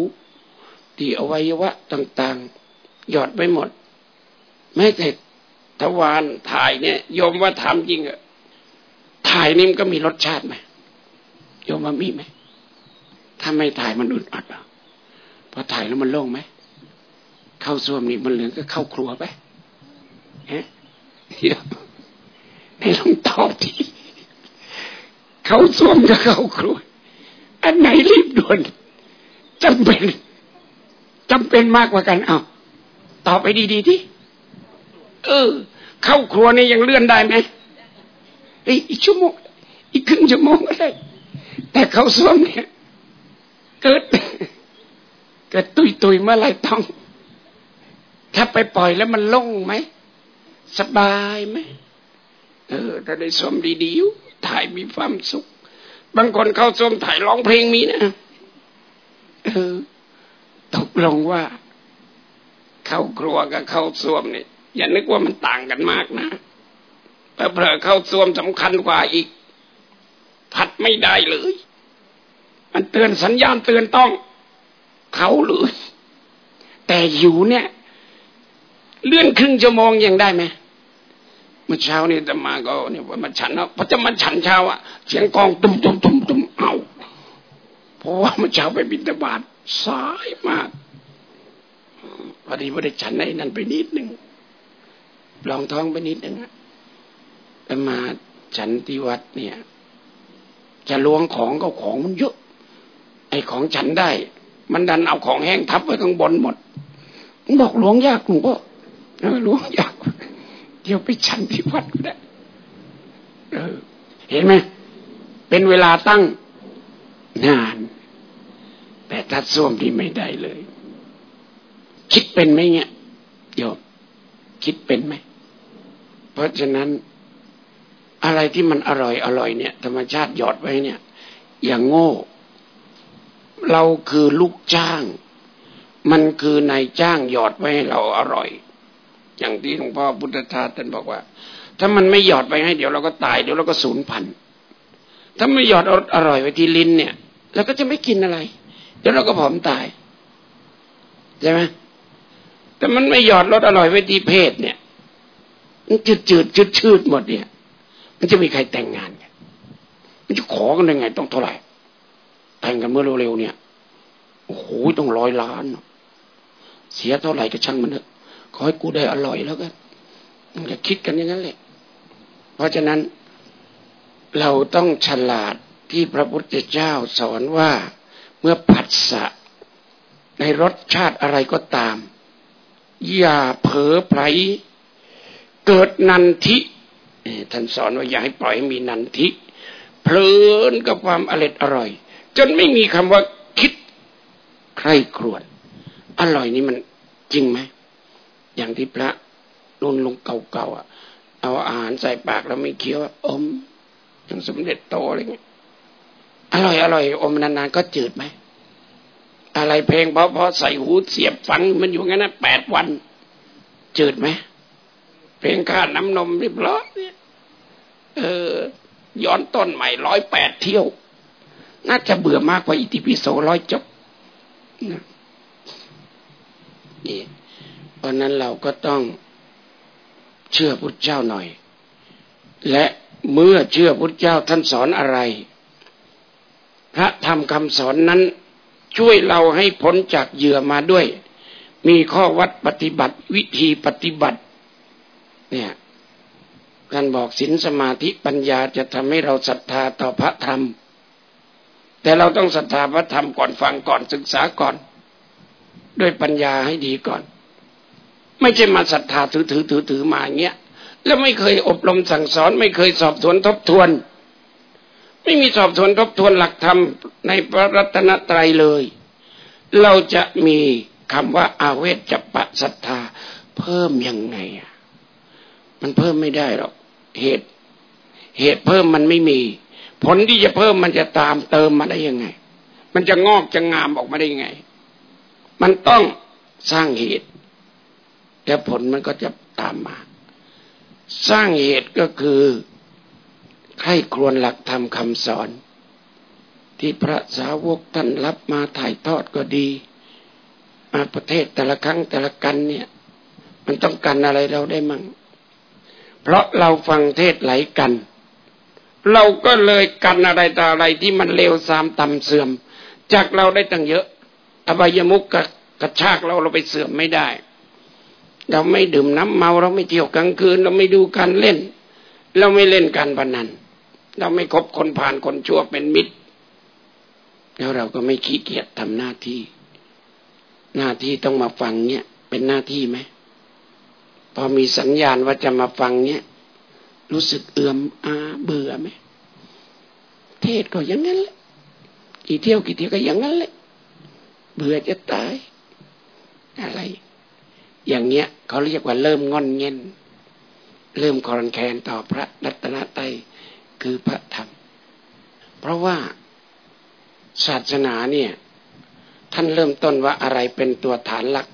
ที่อวัยวะต่าง ๆ หยอดไว้หมดไม่แต่ทวารถ่ายเนี่ยโยมว่าทำจริงอะถ่ายนี่มันก็มีรสชาติไหมโยมว่ามีไหมถ้าไม่ถ่ายมันอึดอัดอะพอถ่ายแล้วมันโล่งไหม เข้าส้วมนี่มันเหลืองก็เข้าครัวไปฮะให้ลองตอบทีเขาส้วมกับเขาครัว อันไหนรีบด่วนจำเป็นจำเป็นมากกว่ากันเอาตอบไปดีๆที่เออ เข้าครัวนี่ยังเลื่อนได้ไหมอีกชั่วโมงอีกครึ่งชั่วโมงก็ได้แต่เขาส้วมเนี่ย เกิด เกิดตุยตุยเมื่อไรต้อง ถ้าไปปล่อยแล้วมันล่งไหม สบายไหมเออถ้าได้ส้วมดีๆถ่ายมีความสุข บางคนเข้าส้วมถ่ายร้องเพลงมีนะเออตกลงว่า เข้าครัวกับเข้าส้วมเนี่ยอย่านึกว่ามันต่างกันมากนะแต่เผลอเข้าส้วมสำคัญกว่าอีก ผัดไม่ได้เลย มันเตือนสัญญาณเตือนต้องเขาเลยแต่อยู่เนี่ย เลื่อนครึ่งชั่วโมงยังได้ไหมเมื่อเช้านี่จะมาก็เนี่ยว่ามันฉันเนาะพอจะมันฉันเช้าอะเสียงกองตุ้มตุ้มตุ้มตุ้มเอาเพราะว่าเมื่อเช้าไปบินตบาทสายมากพอดีว่าได้ฉันในนั้นไปนิดหนึ่งลองท้องไปนิดหนึ่งแต่มาฉันที่วัดเนี่ย จะล้วงของก็ของมันเยอะ ไอ้ของฉันได้ มันดันเอาของแห้งทับไว้ข้างบนหมดบอกล้วงยากหลว งพ่อล้วงอยากเดี๋ยวไปฉันที่วัดก็ได้เออ เห็นไหมเป็นเวลาตั้งนาน แต่ถ้าส้วมที่ไม่ได้เลย คิดเป็นไหมเนี่ยโยมคิดเป็นไหม เพราะฉะนั้นอะไรที่มันอร่อยอร่อยเนี่ย ธรรมชาติหยอดไว้เนี่ย อย่างโง่ เราคือลูกจ้าง มันคือนายจ้างหยอดไว้ให้เราอร่อย อย่างที่หลวงพ่อพุทธทาสท่านบอกว่า ถ้ามันไม่หยอดไปให้เดี๋ยวเราก็ตายเดี๋ยวเราก็สูญพันธุ์ถ้าไม่หยอดอร่อยไว้ที่ลิ้นเนี่ยเราก็จะไม่กินอะไร เดี๋ยวเราก็ผอมตายใช่ไหมแต่มันไม่หยอดรสอร่อยไว้ที่เพศเนี่ยมันจืดจืดชืดชืดหมดเนี่ย มันจะมีใครแต่งงานกันมันจะขอกันยังไง ต้องเท่าไหร่แต่งกันเมื่อเร็วๆเนี่ยโอ้โหต้องร้อยล้าน เสียเท่าไหร่ก็ช่างมันเถอะ ขอให้กูได้อร่อยแล้วกันมันจะคิดกันอย่างนั้นแหละ เพราะฉะนั้น เราต้องฉลาดที่พระพุทธเจ้าสอนว่าเมื่อผัสสะ ในรสชาติอะไรก็ตาม อย่าเผลอไผลเกิดนันทิท่านสอนว่าอย่าให้ปล่อยให้มีนันทิ เพลินกับความอร่อยอร่อย จนไม่มีคำว่าคิดใครครวญอร่อยนี่มันจริงไหม อย่างที่พระนุ่นลงเก่าๆอะ เอาอาหารใส่ปากแล้วไม่เคี้ยวอมอย่างสมเด็จโตอะไรเงี้ยอร่อยอร่อยอมนานๆก็จืดไหมอะไรเพลงเพราะๆใส่หูเสียบฟังมันอยู่งั้นนะแปดวัน จืดไหมเพลงข้าน้ำนมรีบร้อยเออ ย้อนต้นใหม่ร้อยแปดเที่ยว น่าจะเบื่อมากกว่าอิติปิโสร้อยจบนี่ เพราะนั้นเราก็ต้องเชื่อพุทธเจ้าหน่อย และเมื่อเชื่อพุทธเจ้าท่านสอนอะไร พระธรรมคำสอนนั้นช่วยเราให้พ้นจากเหยื่อมาด้วย มีข้อวัดปฏิบัติวิธีปฏิบัติ เนี่ยท่านบอกศีลสมาธิปัญญาจะทำให้เราศรัทธาต่อพระธรรม แต่เราต้องศรัทธาพระธรรมก่อนฟังก่อนศึกษาก่อน ด้วยปัญญาให้ดีก่อน ไม่ใช่มาศรัทธาถือถือถือถือมาเงี้ย แล้วไม่เคยอบรมสั่งสอน ไม่เคยสอบสวนทบทวน ไม่มีสอบสวนทบทวนหลักธรรมในพระรัตนตรัยเลย เราจะมีคำว่าอาเวจจะปะศรัทธา เพิ่มยังไงอะมันเพิ่มไม่ได้หรอกเหตุ เหตุเพิ่มมันไม่มี ผลที่จะเพิ่มมันจะตามเติมมาได้ยังไง มันจะงอกจะงามออกมาได้ยังไง มันต้องสร้างเหตุ แล้วผลมันก็จะตามมา สร้างเหตุก็คือให้ครวนหลักธรรมคำสอน ที่พระสาวกท่านรับมาถ่ายทอดก็ดี มาประเทศแต่ละครั้งแต่ละกันเนี่ย มันต้องกันอะไรเราได้มั่ง เพราะเราฟังเทศไหลกัน เราก็เลยกันอะไรต่ออะไรที่มันเลวทรามต่ำเสื่อม จากเราได้ตั้งเยอะ อบายมุกกระชากเราเราไปเสื่อมไม่ได้ เราไม่ดื่มน้ำเมาเราไม่เที่ยวกลางคืน เราไม่ดูการเล่น เราไม่เล่นการพนัน เราไม่คบคนผ่านคนชั่วเป็นมิตร แล้วเราก็ไม่ขี้เกียจทำหน้าที่ หน้าที่ต้องมาฟังเนี่ย เป็นหน้าที่ไหมพอมีสัญญาณว่าจะมาฟังเนี่ย รู้สึกเอื่อมอาเบื่อไหมเทศก็อย่างนั้นแหละกี่เที่ยวกี่เที่ยวก็อย่างนั้นแหละเบื่อจะตาย อะไร อย่างเงี้ยเขาเรียกว่าเริ่มงอนเงินเริ่มคอนแคนต่อพระรัตนตรัยคือพระธรรม เพราะว่าศาสนาเนี่ย ท่านเริ่มต้นว่าอะไรเป็นตัวฐานหลัก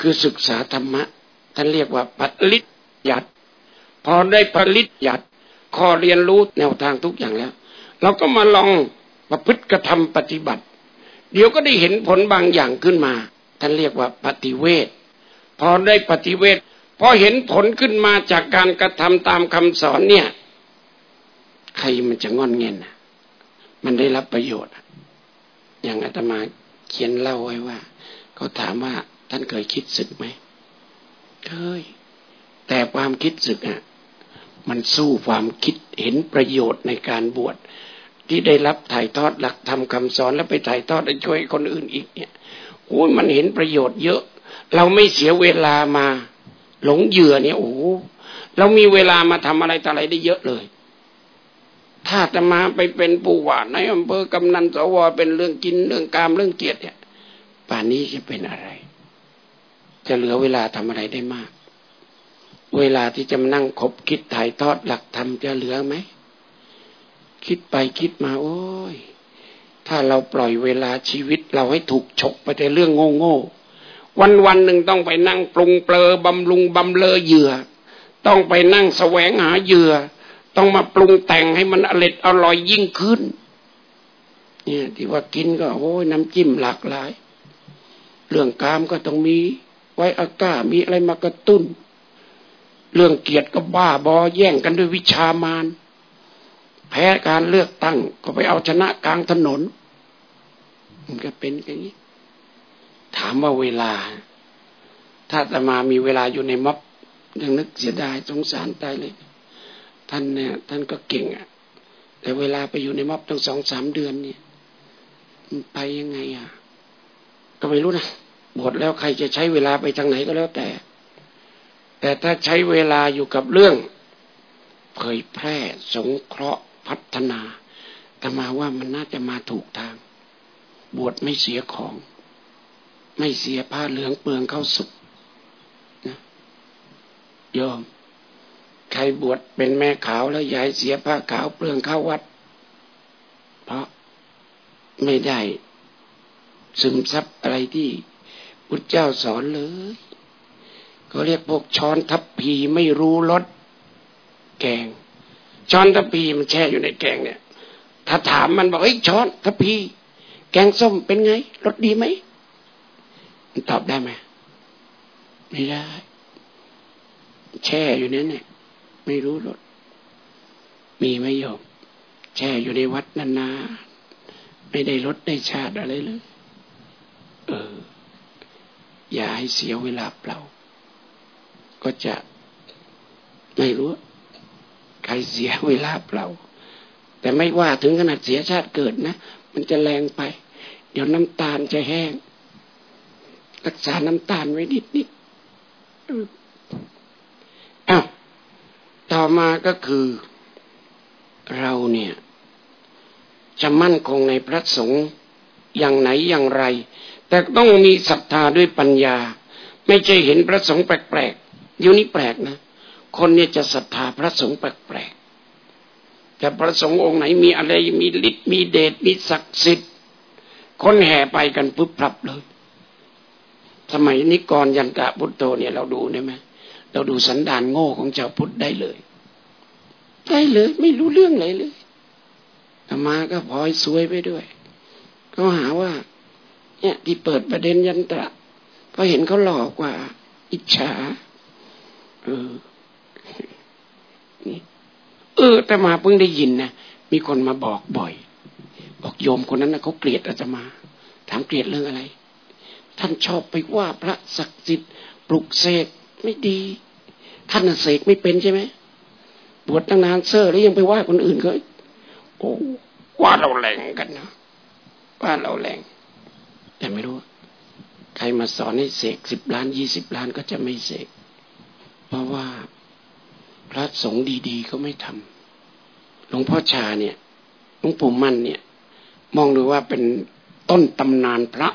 คือศึกษาธรรมะ ท่านเรียกว่าปริตยัติพอได้ปริตยัติข้อเรียนรู้แนวทางทุกอย่างแล้ว เราก็มาลองประพฤติกระทำปฏิบัติ เดี๋ยวก็ได้เห็นผลบางอย่างขึ้นมา ท่านเรียกว่าปฏิเวท พอได้ปฏิเวทพอเห็นผลขึ้นมาจากการกระทำตามคำสอนเนี่ย ใครมันจะงอนเงินมันได้รับประโยชน์ อย่างอาตมาเขียนเล่าไว้ว่าเขาถามว่าท่านเคยคิดศึกไหมเคย แต่ความคิดศึกอะมันสู้ความคิดเห็นประโยชน์ในการบวชที่ได้รับถ่ายทอดหลักธรรมคาสอนแล้วไปถ่ายทอดให้ช่วยคนอื่นอีกเนี่ยโอ้ยมันเห็นประโยชน์เยอะ เราไม่เสียเวลามา หลงเหยื่อเนี่ยโอ้เรามีเวลามาทำอะไรต่ออะไรได้เยอะเลย ถ้าจะมาไปเป็นผู้ว่าในอำเภอกำนันสวเป็นเรื่องกินเรื่องกามเรื่องเกียรติเนี่ยป่านนี้จะเป็นอะไร จะเหลือเวลาทำอะไรได้มาก เวลาที่จะมานั่งคบคิดถ่ายทอดหลักธรรมจะเหลือไหมคิดไปคิดมาโอ้ย ถ้าเราปล่อยเวลาชีวิตเราให้ถูกฉกไปแต่เรื่องโง่โง่ วันวันหนึ่งต้องไปนั่งปรุงเปลอบำรุงบำเลอเหยื่อ ต้องไปนั่งแสวงหาเหยื่อ ต้องมาปรุงแต่งให้มันอร็ดอร่อยยิ่งขึ้น เนี่ยที่ว่ากินก็โอ้ยน้ำจิ้มหลากหลาย เรื่องกามก็ต้องมี ไว้อากามีอะไรมากระตุ้น เรื่องเกียรติก็บ้าบอแย่งกันด้วยวิชามานแพ้การเลือกตั้งก็ไปเอาชนะกลางถนน มันก็เป็นอย่างนี้ ถามว่าเวลา ถ้าจะมามีเวลาอยู่ในม็อบยังนึกเสียดายสงสารตายเลย ท่านเนี่ย ท่านก็เก่งอะ แต่เวลาไปอยู่ในม็อบตั้งสองสามเดือนเนี่ยไปยังไงอะ ก็ไม่รู้นะบวชแล้วใครจะใช้เวลาไปทางไหนก็แล้วแต่ แต่ถ้าใช้เวลาอยู่กับเรื่อง เผยแพร่สงเคราะห์พัฒนาแต่มาว่ามันน่าจะมาถูกทาง บวชไม่เสียของ ไม่เสียผ้าเหลืองเปลืองเข้าสุกนะยอม ใครบวชเป็นแม่ขาวแล้วยายเสียผ้าขาวเปลืองเข้าวัด เพราะไม่ได้ซึมซับอะไรที่พุทธเจ้าสอนเลยเขาเรียกพวกช้อนทัพพีไม่รู้รสแกง ช้อนทัพพีมันแช่อยู่ในแกงเนี่ย ถ้าถามมันบอกเฮ้ยช้อนทัพพี แกงส้มเป็นไงรสดีไหม ตอบได้ไหมไม่ได้ แช่อยู่นั้นเนี่ย ไม่รู้รสมีไม่ยอมแช่อยู่ในวัดนานๆไม่ได้รสได้ชาติอะไรเลยเออ อย่าให้เสียเวลาเปล่า ก็จะไม่รู้ ใครเสียเวลาเปล่า แต่ไม่ว่าถึงขนาดเสียชาติเกิดนะ มันจะแรงไป เดี๋ยวน้ำตาลจะแห้ง รักษาน้ำตาลไว้นิดนิดอ้าวต่อมาก็คือ เราเนี่ย จะมั่นคงในพระสงฆ์อย่างไหนอย่างไร แต่ต้องมีศรัทธาด้วยปัญญา ไม่ใช่เห็นพระสงฆ์แปลกเดี๋ยวนี้แปลกนะ คนเนี่ยจะศรัทธาพระสงฆ์แปลกๆแต่พระสงฆ์องค์ไหนมีอะไรมีฤทธิ์มีเดชมีศักดิ์สิทธิ์คนแห่ไปกันปุ๊บพลับเลย สมัยนี้ก่อนยันตะพุทโธเนี่ยเราดูได้ไหมเราดูสันดานโง่ของเจ้าพุทธได้เลย ได้เลย ไม่รู้เรื่องอะไรเลยอามาก็พลอยซวยไปด้วยเขาหาว่า เนี่ยที่เปิดประเด็นยันตะเพราะเห็นเขาหลอกกว่า อิจฉาเออนี่เออแต่มาเพิ่งได้ยินนะมีคนมาบอกบ่อย บอกโยมคนนั้นนะเขาเกลียดอาตมา ถามเกลียดเรื่องอะไร ท่านชอบไปว่าพระศักดิ์สิทธิ์ปลุกเสกไม่ดี ท่านเสกไม่เป็นใช่ไหมบวชตั้งนานเซอร์แล้วยังไปว่าคนอื่นเขาโอ้ว่าเราแรงกันนะว่าเราแรง แต่ไม่รู้ ใครมาสอนให้เสกสิบล้านยี่สิบล้านก็จะไม่เสกเพราะว่าพระสงฆ์ดีๆ ก็ไม่ทำหลวงพ่อชาเนี่ยหลวงปู่มั่นเนี่ย มองดูว่าเป็นต้นตำนานพระ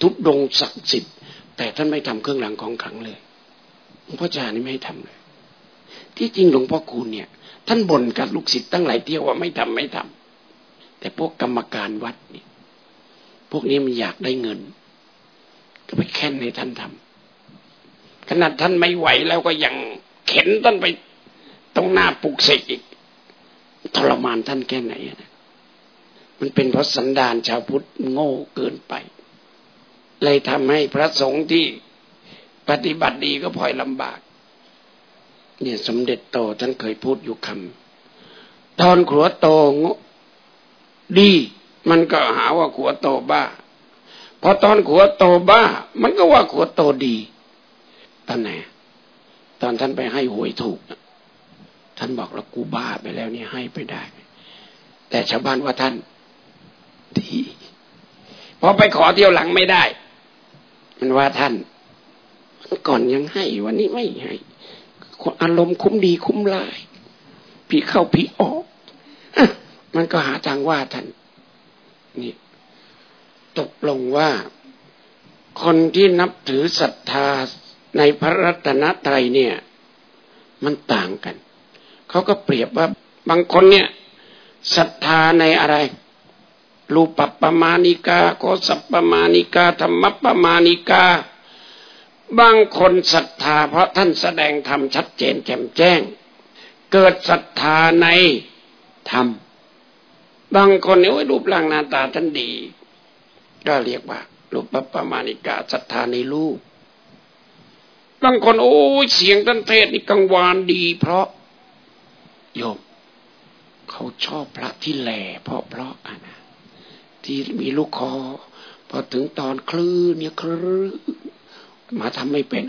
ทุดงศักดิ์สิทธิ์แต่ท่านไม่ทำเครื่องรางของขลังเลยหลวงพ่อชานี่ไม่ทำเลย ที่จริงหลวงพ่อคูณเนี่ย ท่านบ่นกับลูกศิษย์ตั้งหลายเที่ยวว่าไม่ทำไม่ทำแต่พวกกรรมการวัดเนี่ย พวกนี้มันอยากได้เงิน ก็ไปแค้นให้ท่านทำขนาดท่านไม่ไหวแล้วก็ยังเข็นท่านไปตรงหน้าปลุกเสกอีกทรมานท่านแค่ไหนนะมันเป็นเพราะสันดานชาวพุทธโง่เกินไป เลยทำให้พระสงฆ์ที่ปฏิบัติดีก็พลอยลำบาก เนี่ยสมเด็จโตท่านเคยพูดอยู่คำตอนขัวโตดี มันก็หาว่าขัวโตบ้า พอตอนขัวโตบ้า มันก็ว่าขัวโตดี ตอนไหนตอนท่านไปให้หวยถูกท่านบอกแล้วกูบ้าไปแล้วนี่ให้ไปได้ แต่ชาวบ้านว่าท่านดีพอไปขอเที่ยวหลังไม่ได้ มันว่าท่านก่อนยังให้ วันนี้ไม่ให้อารมณ์คุ้มดีคุ้มลายผีเข้าผีออกมันก็หาทางว่าท่านนี่ตกลงว่า คนที่นับถือศรัทธาในพระรัตนตรัยเนี่ย มันต่างกัน เขาก็เปรียบว่าบางคนเนี่ยศรัทธาในอะไร รูปปปมาณิกาโคสัปปมาณิกาธรรมปมาณิกา บางคนศรัทธาเพราะท่านแสดงธรรมชัดเจนแจ่มแจ้ง เกิดศรัทธาในธรรม บางคนเนี่ยรูปร่างหน้าตาท่านดี ก็เรียกว่ารูปปปมาณิกาศรัทธาในรูปบางคนโอ้เสียงท่านเทศนี่กังวานดี เพราะโยมเขาชอบพระที่แหล่เพราะเพราะอะนะ ที่มีลูกคอ พอถึงตอนคลื่นเนี่ยคลื่นมาทำไม่เป็น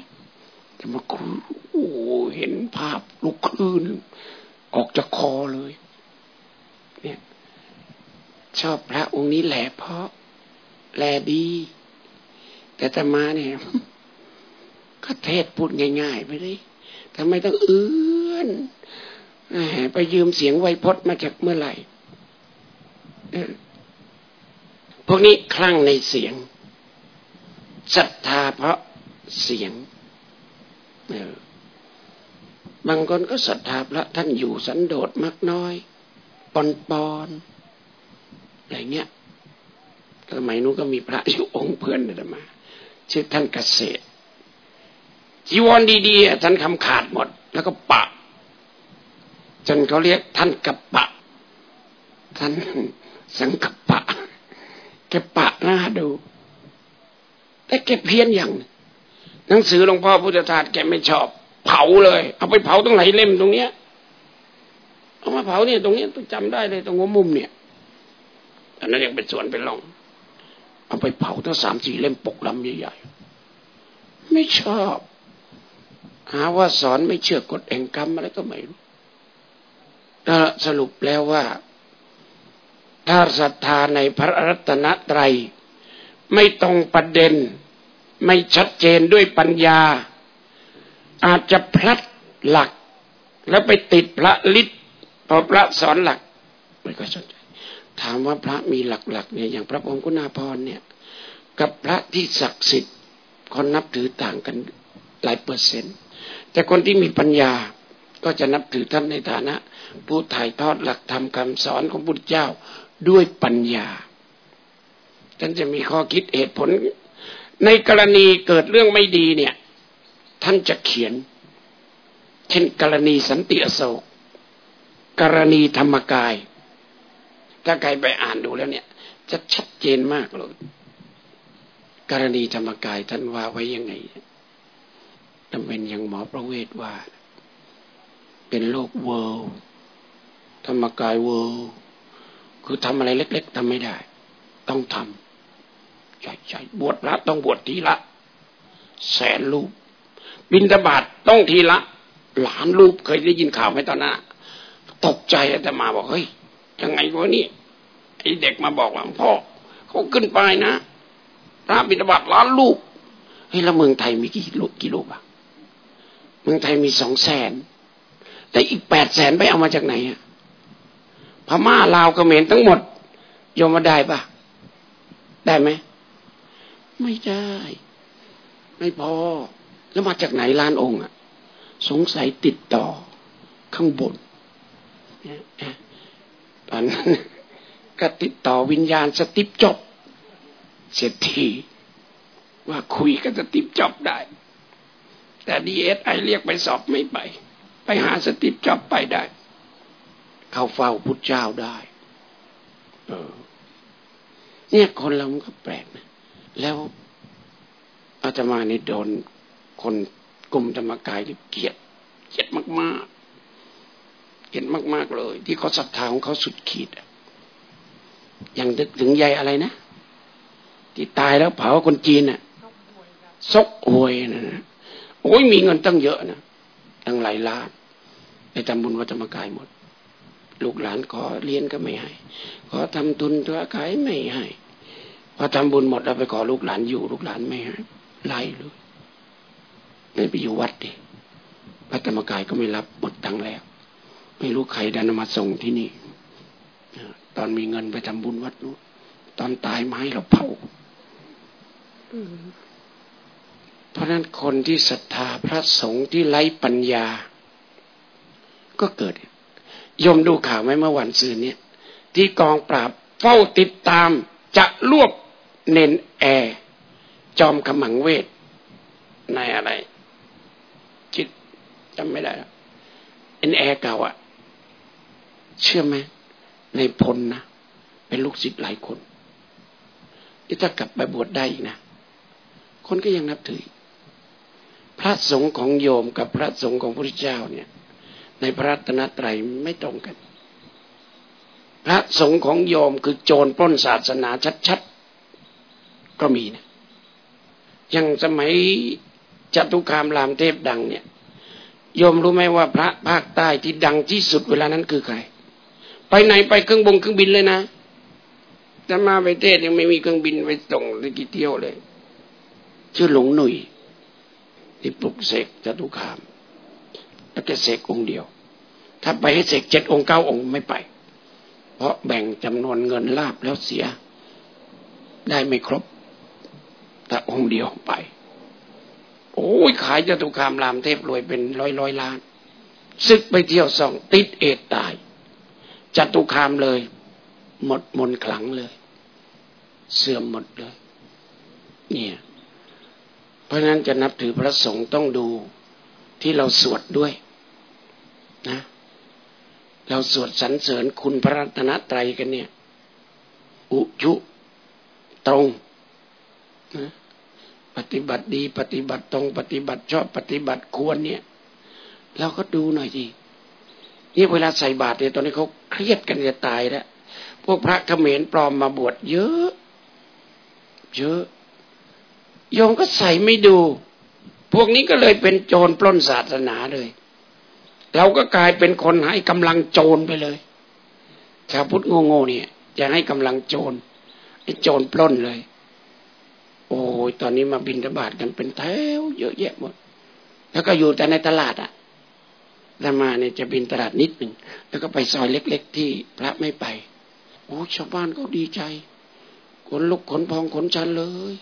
แต่มาคลื่นโอ้เห็นภาพลูกคลื่น ออกจากคอเลย เนี่ย ชอบพระองค์นี้แหละเพราะแลดี แต่ธรรมาเนี่ยก็เทศพูดง่ายๆไปเลยทำไมต้องเอื้อนไปยืมเสียงไวพจน์มาจากเมื่อไหร่ พวกนี้คลั่งในเสียงศรัทธาเพราะเสียงบางคนก็ศรัทธาพระท่านอยู่สันโดษมากน้อย ปอนปอนอะไรเงี้ยสมัยนู้นก็มีพระอยู่องค์เพื่อนเดินมาชื่อท่านเกษตรจีวรดีๆท่านคำขาดหมด แล้วก็ปะ จนเขาเรียกท่านกับปะ ท่านสังกปะ แกปะหน้าดู แต่แกเพี้ยนอย่าง หนังสือหลวงพ่อพุทธทาสแกไม่ชอบ เผาเลย เอาไปเผาตรงไหนเล่มตรงเนี้ย เอามาเผาเนี่ยตรงเนี้ต้องจำได้เลยตรงหัวมุมเนี่ยอันนั้นยังเป็นส่วนเป็นรอง เอาไปเผาทั้งสามสี่เล่มปกลำใหญ่ๆไม่ชอบหาว่าสอนไม่เชื่อกฎแห่งกรรมอะไรก็ไม่รู้สรุปแล้วว่า ถ้าศรัทธาในพระรัตนตรัย ไม่ตรงประเด็น ไม่ชัดเจนด้วยปัญญา อาจจะพลัดหลัก แล้วไปติดพระฤทธิ์พอพระสอนหลักไม่ก็สนใจถามว่าพระมีหลักๆเนี่ยอย่างพระองค์กุณาพรเนี่ย กับพระที่ศักดิ์สิทธิ์คนนับถือต่างกันหลายเปอร์เซ็นต์ แต่คนที่มีปัญญาก็จะนับถือท่านในฐานะ ผู้ถ่ายทอดหลักธรรมคำสอนของพุทธเจ้า ด้วยปัญญาท่านจะมีข้อคิดเหตุผล ในกรณีเกิดเรื่องไม่ดีเนี่ย ท่านจะเขียน เช่น กรณีสันติอโศก กรณีธรรมกาย ถ้าใครไปอ่านดูแล้วเนี่ย จะชัดเจนมากเลยกรณีธรรมกายท่านว่าไว้ยังไงจำเป็นอย่างหมอประเวศว่า เป็นโรคเวิลธรรมกายเวิล คือทำอะไรเล็ก ๆทำไม่ได้ ต้องทำใช่ๆบวชพระต้องบวชทีละ แสนรูป บินตบาทต้องทีละ หลานรูปเคยได้ยินข่าวไหมตอนนั้นตกใจอาตมาบอกเฮ้ยยังไงวะนี่ไอเด็กมาบอกว่าพ่อเขาขึ้นไปนะพระบิดาบัตล้านลูกเฮ้ยแล้วเมืองไทยมีกี่ลูกกี่ลูกอะเมืองไทยมีสองแสน แต่อีกแปดแสนไปเอามาจากไหนอะ พม่าลาวเขมรทั้งหมดยอมมาได้ปะได้ไหมไม่ได้ ไม่พอ แล้วมาจากไหนล้านองค์อะสงสัยติดต่อข้างบนตอนนั้นก็ติดต่อวิญญาณสติปจบ เสียทีว่าคุยกับสติปจบได้ แต่ดีเอสไอเรียกไปสอบไม่ไป ไปหาสติปจบไปได้ เข้าเฝ้าพุทธเจ้าได้ เออ เนี่ยคนเรามันก็แปลกนะแล้วอาตมานี่โดนคนกลุ่มธรรมกายที่เกลียดเกลียดมากๆเกลียดมาก ๆ เลย ที่เขาศรัทธาของเขาสุดขีดอย่างนึกถึงใยอะไรนะที่ตายแล้วเผาคนจีนน่ะซกหวยนะนะโอ้ยมีเงินตั้งเยอะนะตั้งหลายล้านไปทำบุญวัดธรรมกายหมด ลูกหลานขอเรียนก็ไม่ให้ ขอทำทุนตัวขายไม่ให้ พอทำบุญหมดแล้วไปขอลูกหลานอยู่ ลูกหลานไม่ให้ไล่เลยไม่ไปอยู่วัดดิพระธรรมกายก็ไม่รับหมดตังแล้ว ไม่รู้ใครดันมาส่งที่นี่ตอนมีเงินไปทำบุญวัดนู้นตอนตายไม้เราเผาเพราะนั้นคนที่ศรัทธาพระสงฆ์ที่ไร้ปัญญา ก็เกิด ยมดูข่าวไหมเมื่อวันซืนเนี่ยที่กองปราบเฝ้าติดตามจะรวบเนนแอจอมขมังเวทในอะไรจิตจำไม่ได้แล้วเอ็นแอร์เก่าอะเชื่อไหมในพลนะเป็นลูกศิษย์หลายคนที่ถ้ากลับไปบวชได้อีกนะ คนก็ยังนับถือ พระสงฆ์ของโยมกับพระสงฆ์ของพระพุทธเจ้าเนี่ย ในพระรัตนตรัยไม่ตรงกัน พระสงฆ์ของโยมคือโจรปล้นศาสนาชัดๆ ก็มีนะยังสมัยจตุคามรามเทพดังเนี่ยโยมรู้ไหมว่าพระภาคใต้ที่ดังที่สุดเวลานั้นคือใคร ไปไหนไปเครื่องบงเครื่องบินเลยนะจะมาไปเทศยังไม่มีเครื่องบินไปส่งไดกี่เที่ยวเลย ชื่อหลงหนุ่ยที่ปลุกเสกจตุคาม แล้วแกเสกองค์เดียว ถ้าไปให้เสกเจ็ดองค์เก้าองค์ไม่ไป เพราะแบ่งจำนวนเงินลาบแล้วเสีย ได้ไม่ครบ แต่องค์เดียวไป โอ้ยขายจตุคามรามเทพรวยเป็นร้อยร้อยล้านซึกไปเที่ยวส่อง ติดเอตตายจตุคามเลย หมดมนขลังเลย เสื่อมหมดเลย เนี่ย เพราะนั้นจะนับถือพระสงฆ์ต้องดู ที่เราสวดด้วยนะ เราสวดสรรเสริญคุณพระรัตนตรัยกันเนี่ย อุจุตรงนะปฏิบัติดี ปฏิบัติตรง ปฏิบัติชอบปฏิบัติควรเนี่ยเราก็ดูหน่อยสินี่เวลาใส่บาตรเนี่ยตอนนี้เขาเครียดกันจะตายแล้วพวกพระเขมรปลอมมาบวชเยอะ เยอะโยมก็ใส่ไม่ดู พวกนี้ก็เลยเป็นโจรปล้นศาสนาเลย เราก็กลายเป็นคนให้กำลังโจรไปเลย ชาวพุทธโง่ๆเนี่ยจะให้กำลังโจรไอ้โจรปล้นเลย โอ้ยตอนนี้มาบินทบาทกันเป็นแถวเยอะแยะหมด แล้วก็อยู่แต่ในตลาดอะแล้วมาเนี่ยจะบินตลาดนิดหนึ่ง แล้วก็ไปซอยเล็ก ๆ ที่พระไม่ไป โอ้ชาวบ้านก็ดีใจขนลุกขนพองขนชันเลย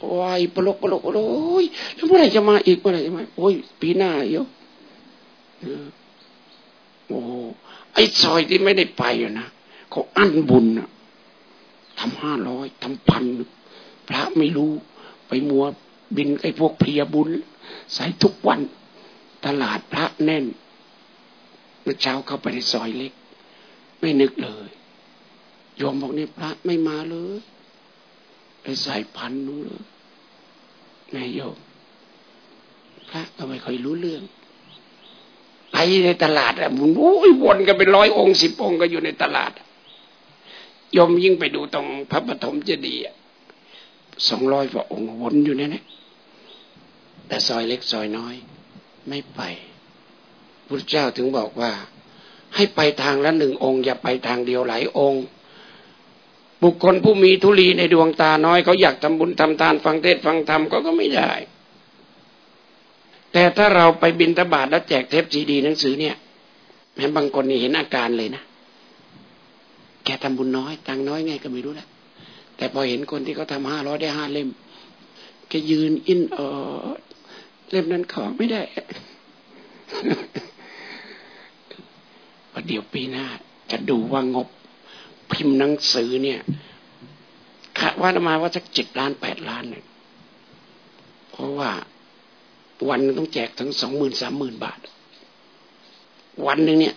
ปล่อยปลกปลกโอ้ยแล้วเมื่อไหร่จะมาอีกเมื่อไหร่จะมาโอ้ยปีหน้าเยอะโอ้ไอ้ซอยที่ไม่ได้ไปอะนะเขาอั้นบุญอะทำห้าร้อยทำพันพระไม่รู้ ไปมัวบินไอ้พวกเพียบุญใส่ทุกวันตลาดพระแน่นเมื่อเช้าเข้าไปในซอยเล็ก ไม่นึกเลยโยมบอกนี่พระไม่มาเลย ไปใส่พันนู้เลยนายโยมพระก็ไม่ค่อยรู้เรื่อง ไปในตลาดอะมุนโอ้ยวนกันเป็นร้อยองค์สิบองค์ก็อยู่ในตลาดโยมยิ่งไปดูตรงพระปฐมเจดีย์สองร้อยกว่าองค์วนอยู่นั่นแหละแต่ซอยเล็กซอยน้อย ไม่ไปพุทธเจ้าถึงบอกว่า ให้ไปทางละหนึ่งองค์ อย่าไปทางเดียวหลายองค์ บุคคลผู้มีทุลีในดวงตาน้อยเขาอยากทำบุญทำทานฟังเทศฟังธรรมก็ก็ไม่ได้ แต่ถ้าเราไปบินทบาทแล้วแจกเทปซีดีหนังสือเนี่ยแม้บางคนนี่เห็นอาการเลยนะ แกทำบุญน้อย ตังน้อยไงก็ไม่รู้แหละแต่พอเห็นคนที่เขาทำห้าร้อยได้ห้าเล่มแกยืนอินเออเล่มนั้นขอไม่ได้ประเดี๋ยวปีหน้าจะดูว่างบ พิมพ์หนังสือเนี่ยคาดว่ามาว่าสักเจ็ดล้านแปดล้านเนี่ยเพราะว่าวันต้องแจกทั้งสองหมื่นสามหมื่นบาท วันหนึ่งเนี่ย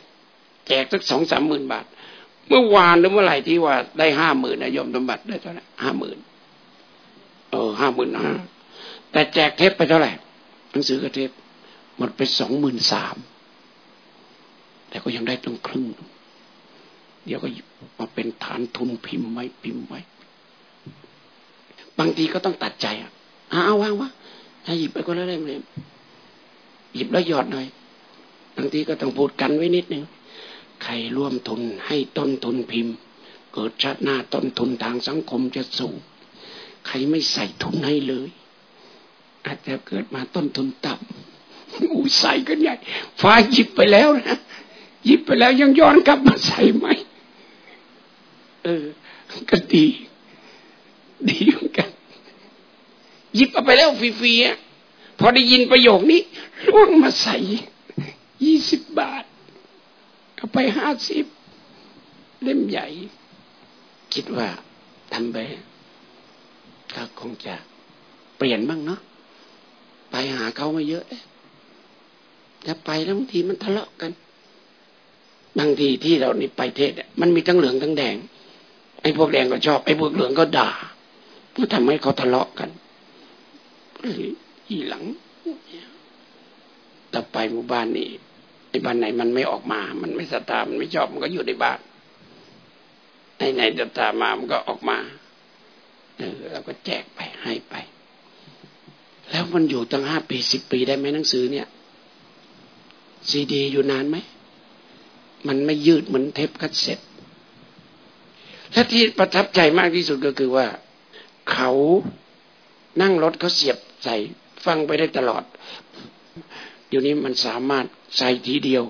แจกสักสองสามหมื่นบาท เมื่อวานหรือเมื่อไหร่ที่ว่าได้ห้าหมื่นนะยมสมบัติได้เท่าไหร่ห้าหมื่นเออห้าหมื่นห้าแต่แจกเทปไปเท่าไหร่หนังสือกระเทปหมดไปสองหมื่นสามแต่ก็ยังได้ตรงครึ่ง เดี๋ยวก็มาเป็นฐานทุนพิมพ์ไว้พิมพ์ไว้ บางทีก็ต้องตัดใจอะเอาวางวะให้หยิบไปก็แล้วได้ไหมหยิบแล้วหยอดหน่อย บางทีก็ต้องพูดกันไว้นิดนึงใครร่วมทุนให้ต้นทุนพิมพ์ เกิดชาติหน้าต้นทุนทางสังคมจะสูงใครไม่ใส่ทุนให้เลย อาจจะเกิดมาต้นทุนต่ำอู้ใส่กันใหญ่ฟ้าหยิบไปแล้วนะหยิบไปแล้วยังย้อนกลับมาใส่ไหม เออ ก็ดี ดีเหมือนกันหยิบเอาไปแล้วฟรีๆพอได้ยินประโยคนี้ล่วงมาใส่ยี่สิบบาท เอาไปห้าสิบเล่มใหญ่ คิดว่าทำไปก็คงจะเปลี่ยนบ้างเนาะไปหาเขามาเยอะจะไปแล้วบางทีมันทะเลาะกัน บางทีที่เรานี่ไปเทศมันมีทั้งเหลืองทั้งแดง ไอ้พวกแดงก็ชอบ ไอ้พวกเหลืองก็ด่าเพื่อทำให้เขาทะเลาะกันอีหลังต่อไปหมู่บ้านนี้ในบ้านไหนมันไม่ออกมา มันไม่สตามันไม่ชอบ มันก็อยู่ในบ้านในไหนจะตามามันก็ออกมาเออเราก็แจกไปให้ไป แล้วมันอยู่ตั้งห้าปีสิบปีได้ไหมหนังสือเนี่ย ซีดีอยู่นานไหม มันไม่ยืดเหมือนเทปคัสเซ็ต และที่ประทับใจมากที่สุดก็คือว่า เขานั่งรถเขาเสียบใส่ฟังไปได้ตลอด เดี๋ยวนี้มันสามารถใส่ทีเดียว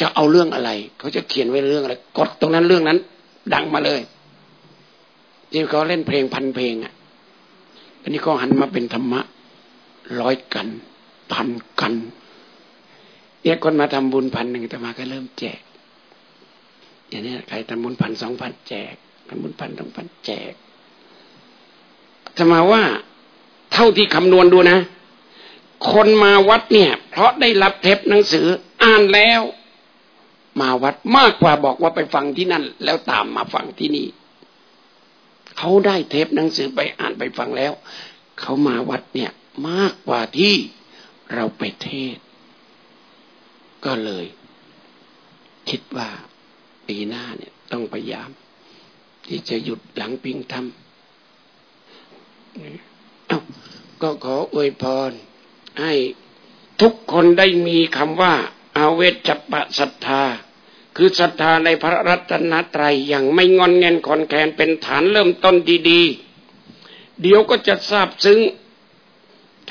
จะเอาเรื่องอะไร เขาจะเขียนไว้เรื่องอะไร กดตรงนั้นเรื่องนั้น ดังมาเลยที่เขาเล่นเพลงพันเพลงอะ อันนี้ก็หันมาเป็นธรรมะร้อยกัน พันกันเนี่ยคนมาทำบุญพันหนึ่งแต่มาก็เริ่มแจก อย่างนี้ใครทำบุญพันสองพันแจกทำบุญพันสองพันแจกจะมาว่าเท่าที่คำนวณดูนะ คนมาวัดเนี่ย เพราะได้รับเทปหนังสืออ่านแล้ว มาวัดมากกว่าบอกว่าไปฟังที่นั่น แล้วตามมาฟังที่นี่เขาได้เทปหนังสือไปอ่านไปฟังแล้ว เขามาวัดเนี่ยมากกว่าที่เราไปเทศ ก็เลย คิดว่า ปีหน้าเนี่ยต้องพยายาม ที่จะหยุดหลังพิงทำก็ขออวยพร ให้ทุกคนได้มีคำว่า อาเวจปะศรัทธา คือศรัทธาในพระรัตนตรัยอย่างไม่งอนเงินคอนแคนเป็นฐานเริ่มต้นดีๆ เดี๋ยวก็จะทราบซึ้ง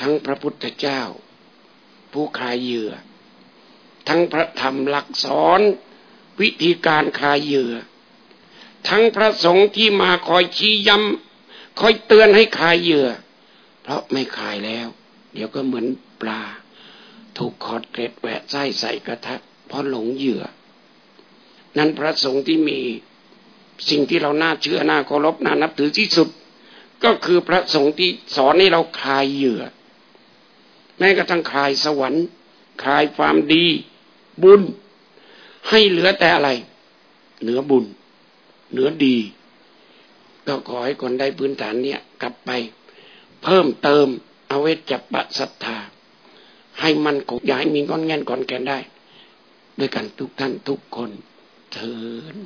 ทั้งพระพุทธเจ้า ผู้คลายเหยื่อ ทั้งพระธรรมหลักสอน วิธีการคลายเหยื่อ ทั้งพระสงฆ์ที่มาคอยชี้ย้ำคอยเตือนให้คลายเหยื่อ เพราะไม่คลายแล้ว เดี๋ยวก็เหมือนปลา ถูกขอดเกล็ดแหวะไส้ใส่กระทะเพราะหลงเหยื่อ นั้นพระสงฆ์ที่มีสิ่งที่เราน่าเชื่อน่าเคารพน่านับถือที่สุด ก็คือพระสงฆ์ที่สอนให้เราคลายเหยื่อ แม้กระทั่งคลายสวรรค์คลายความดี บุญ ให้เหลือแต่อะไร เหนือบุญ เหนือดี ก็ขอให้คนได้พื้นฐานเนี่ย กลับไป เพิ่มเติมเอาเวจับปะศรัทธา ให้มันคงอย่าให้มีก้อนแง่นก้อนแกนได้ ด้วยกันทุกท่านทุกคนเถิด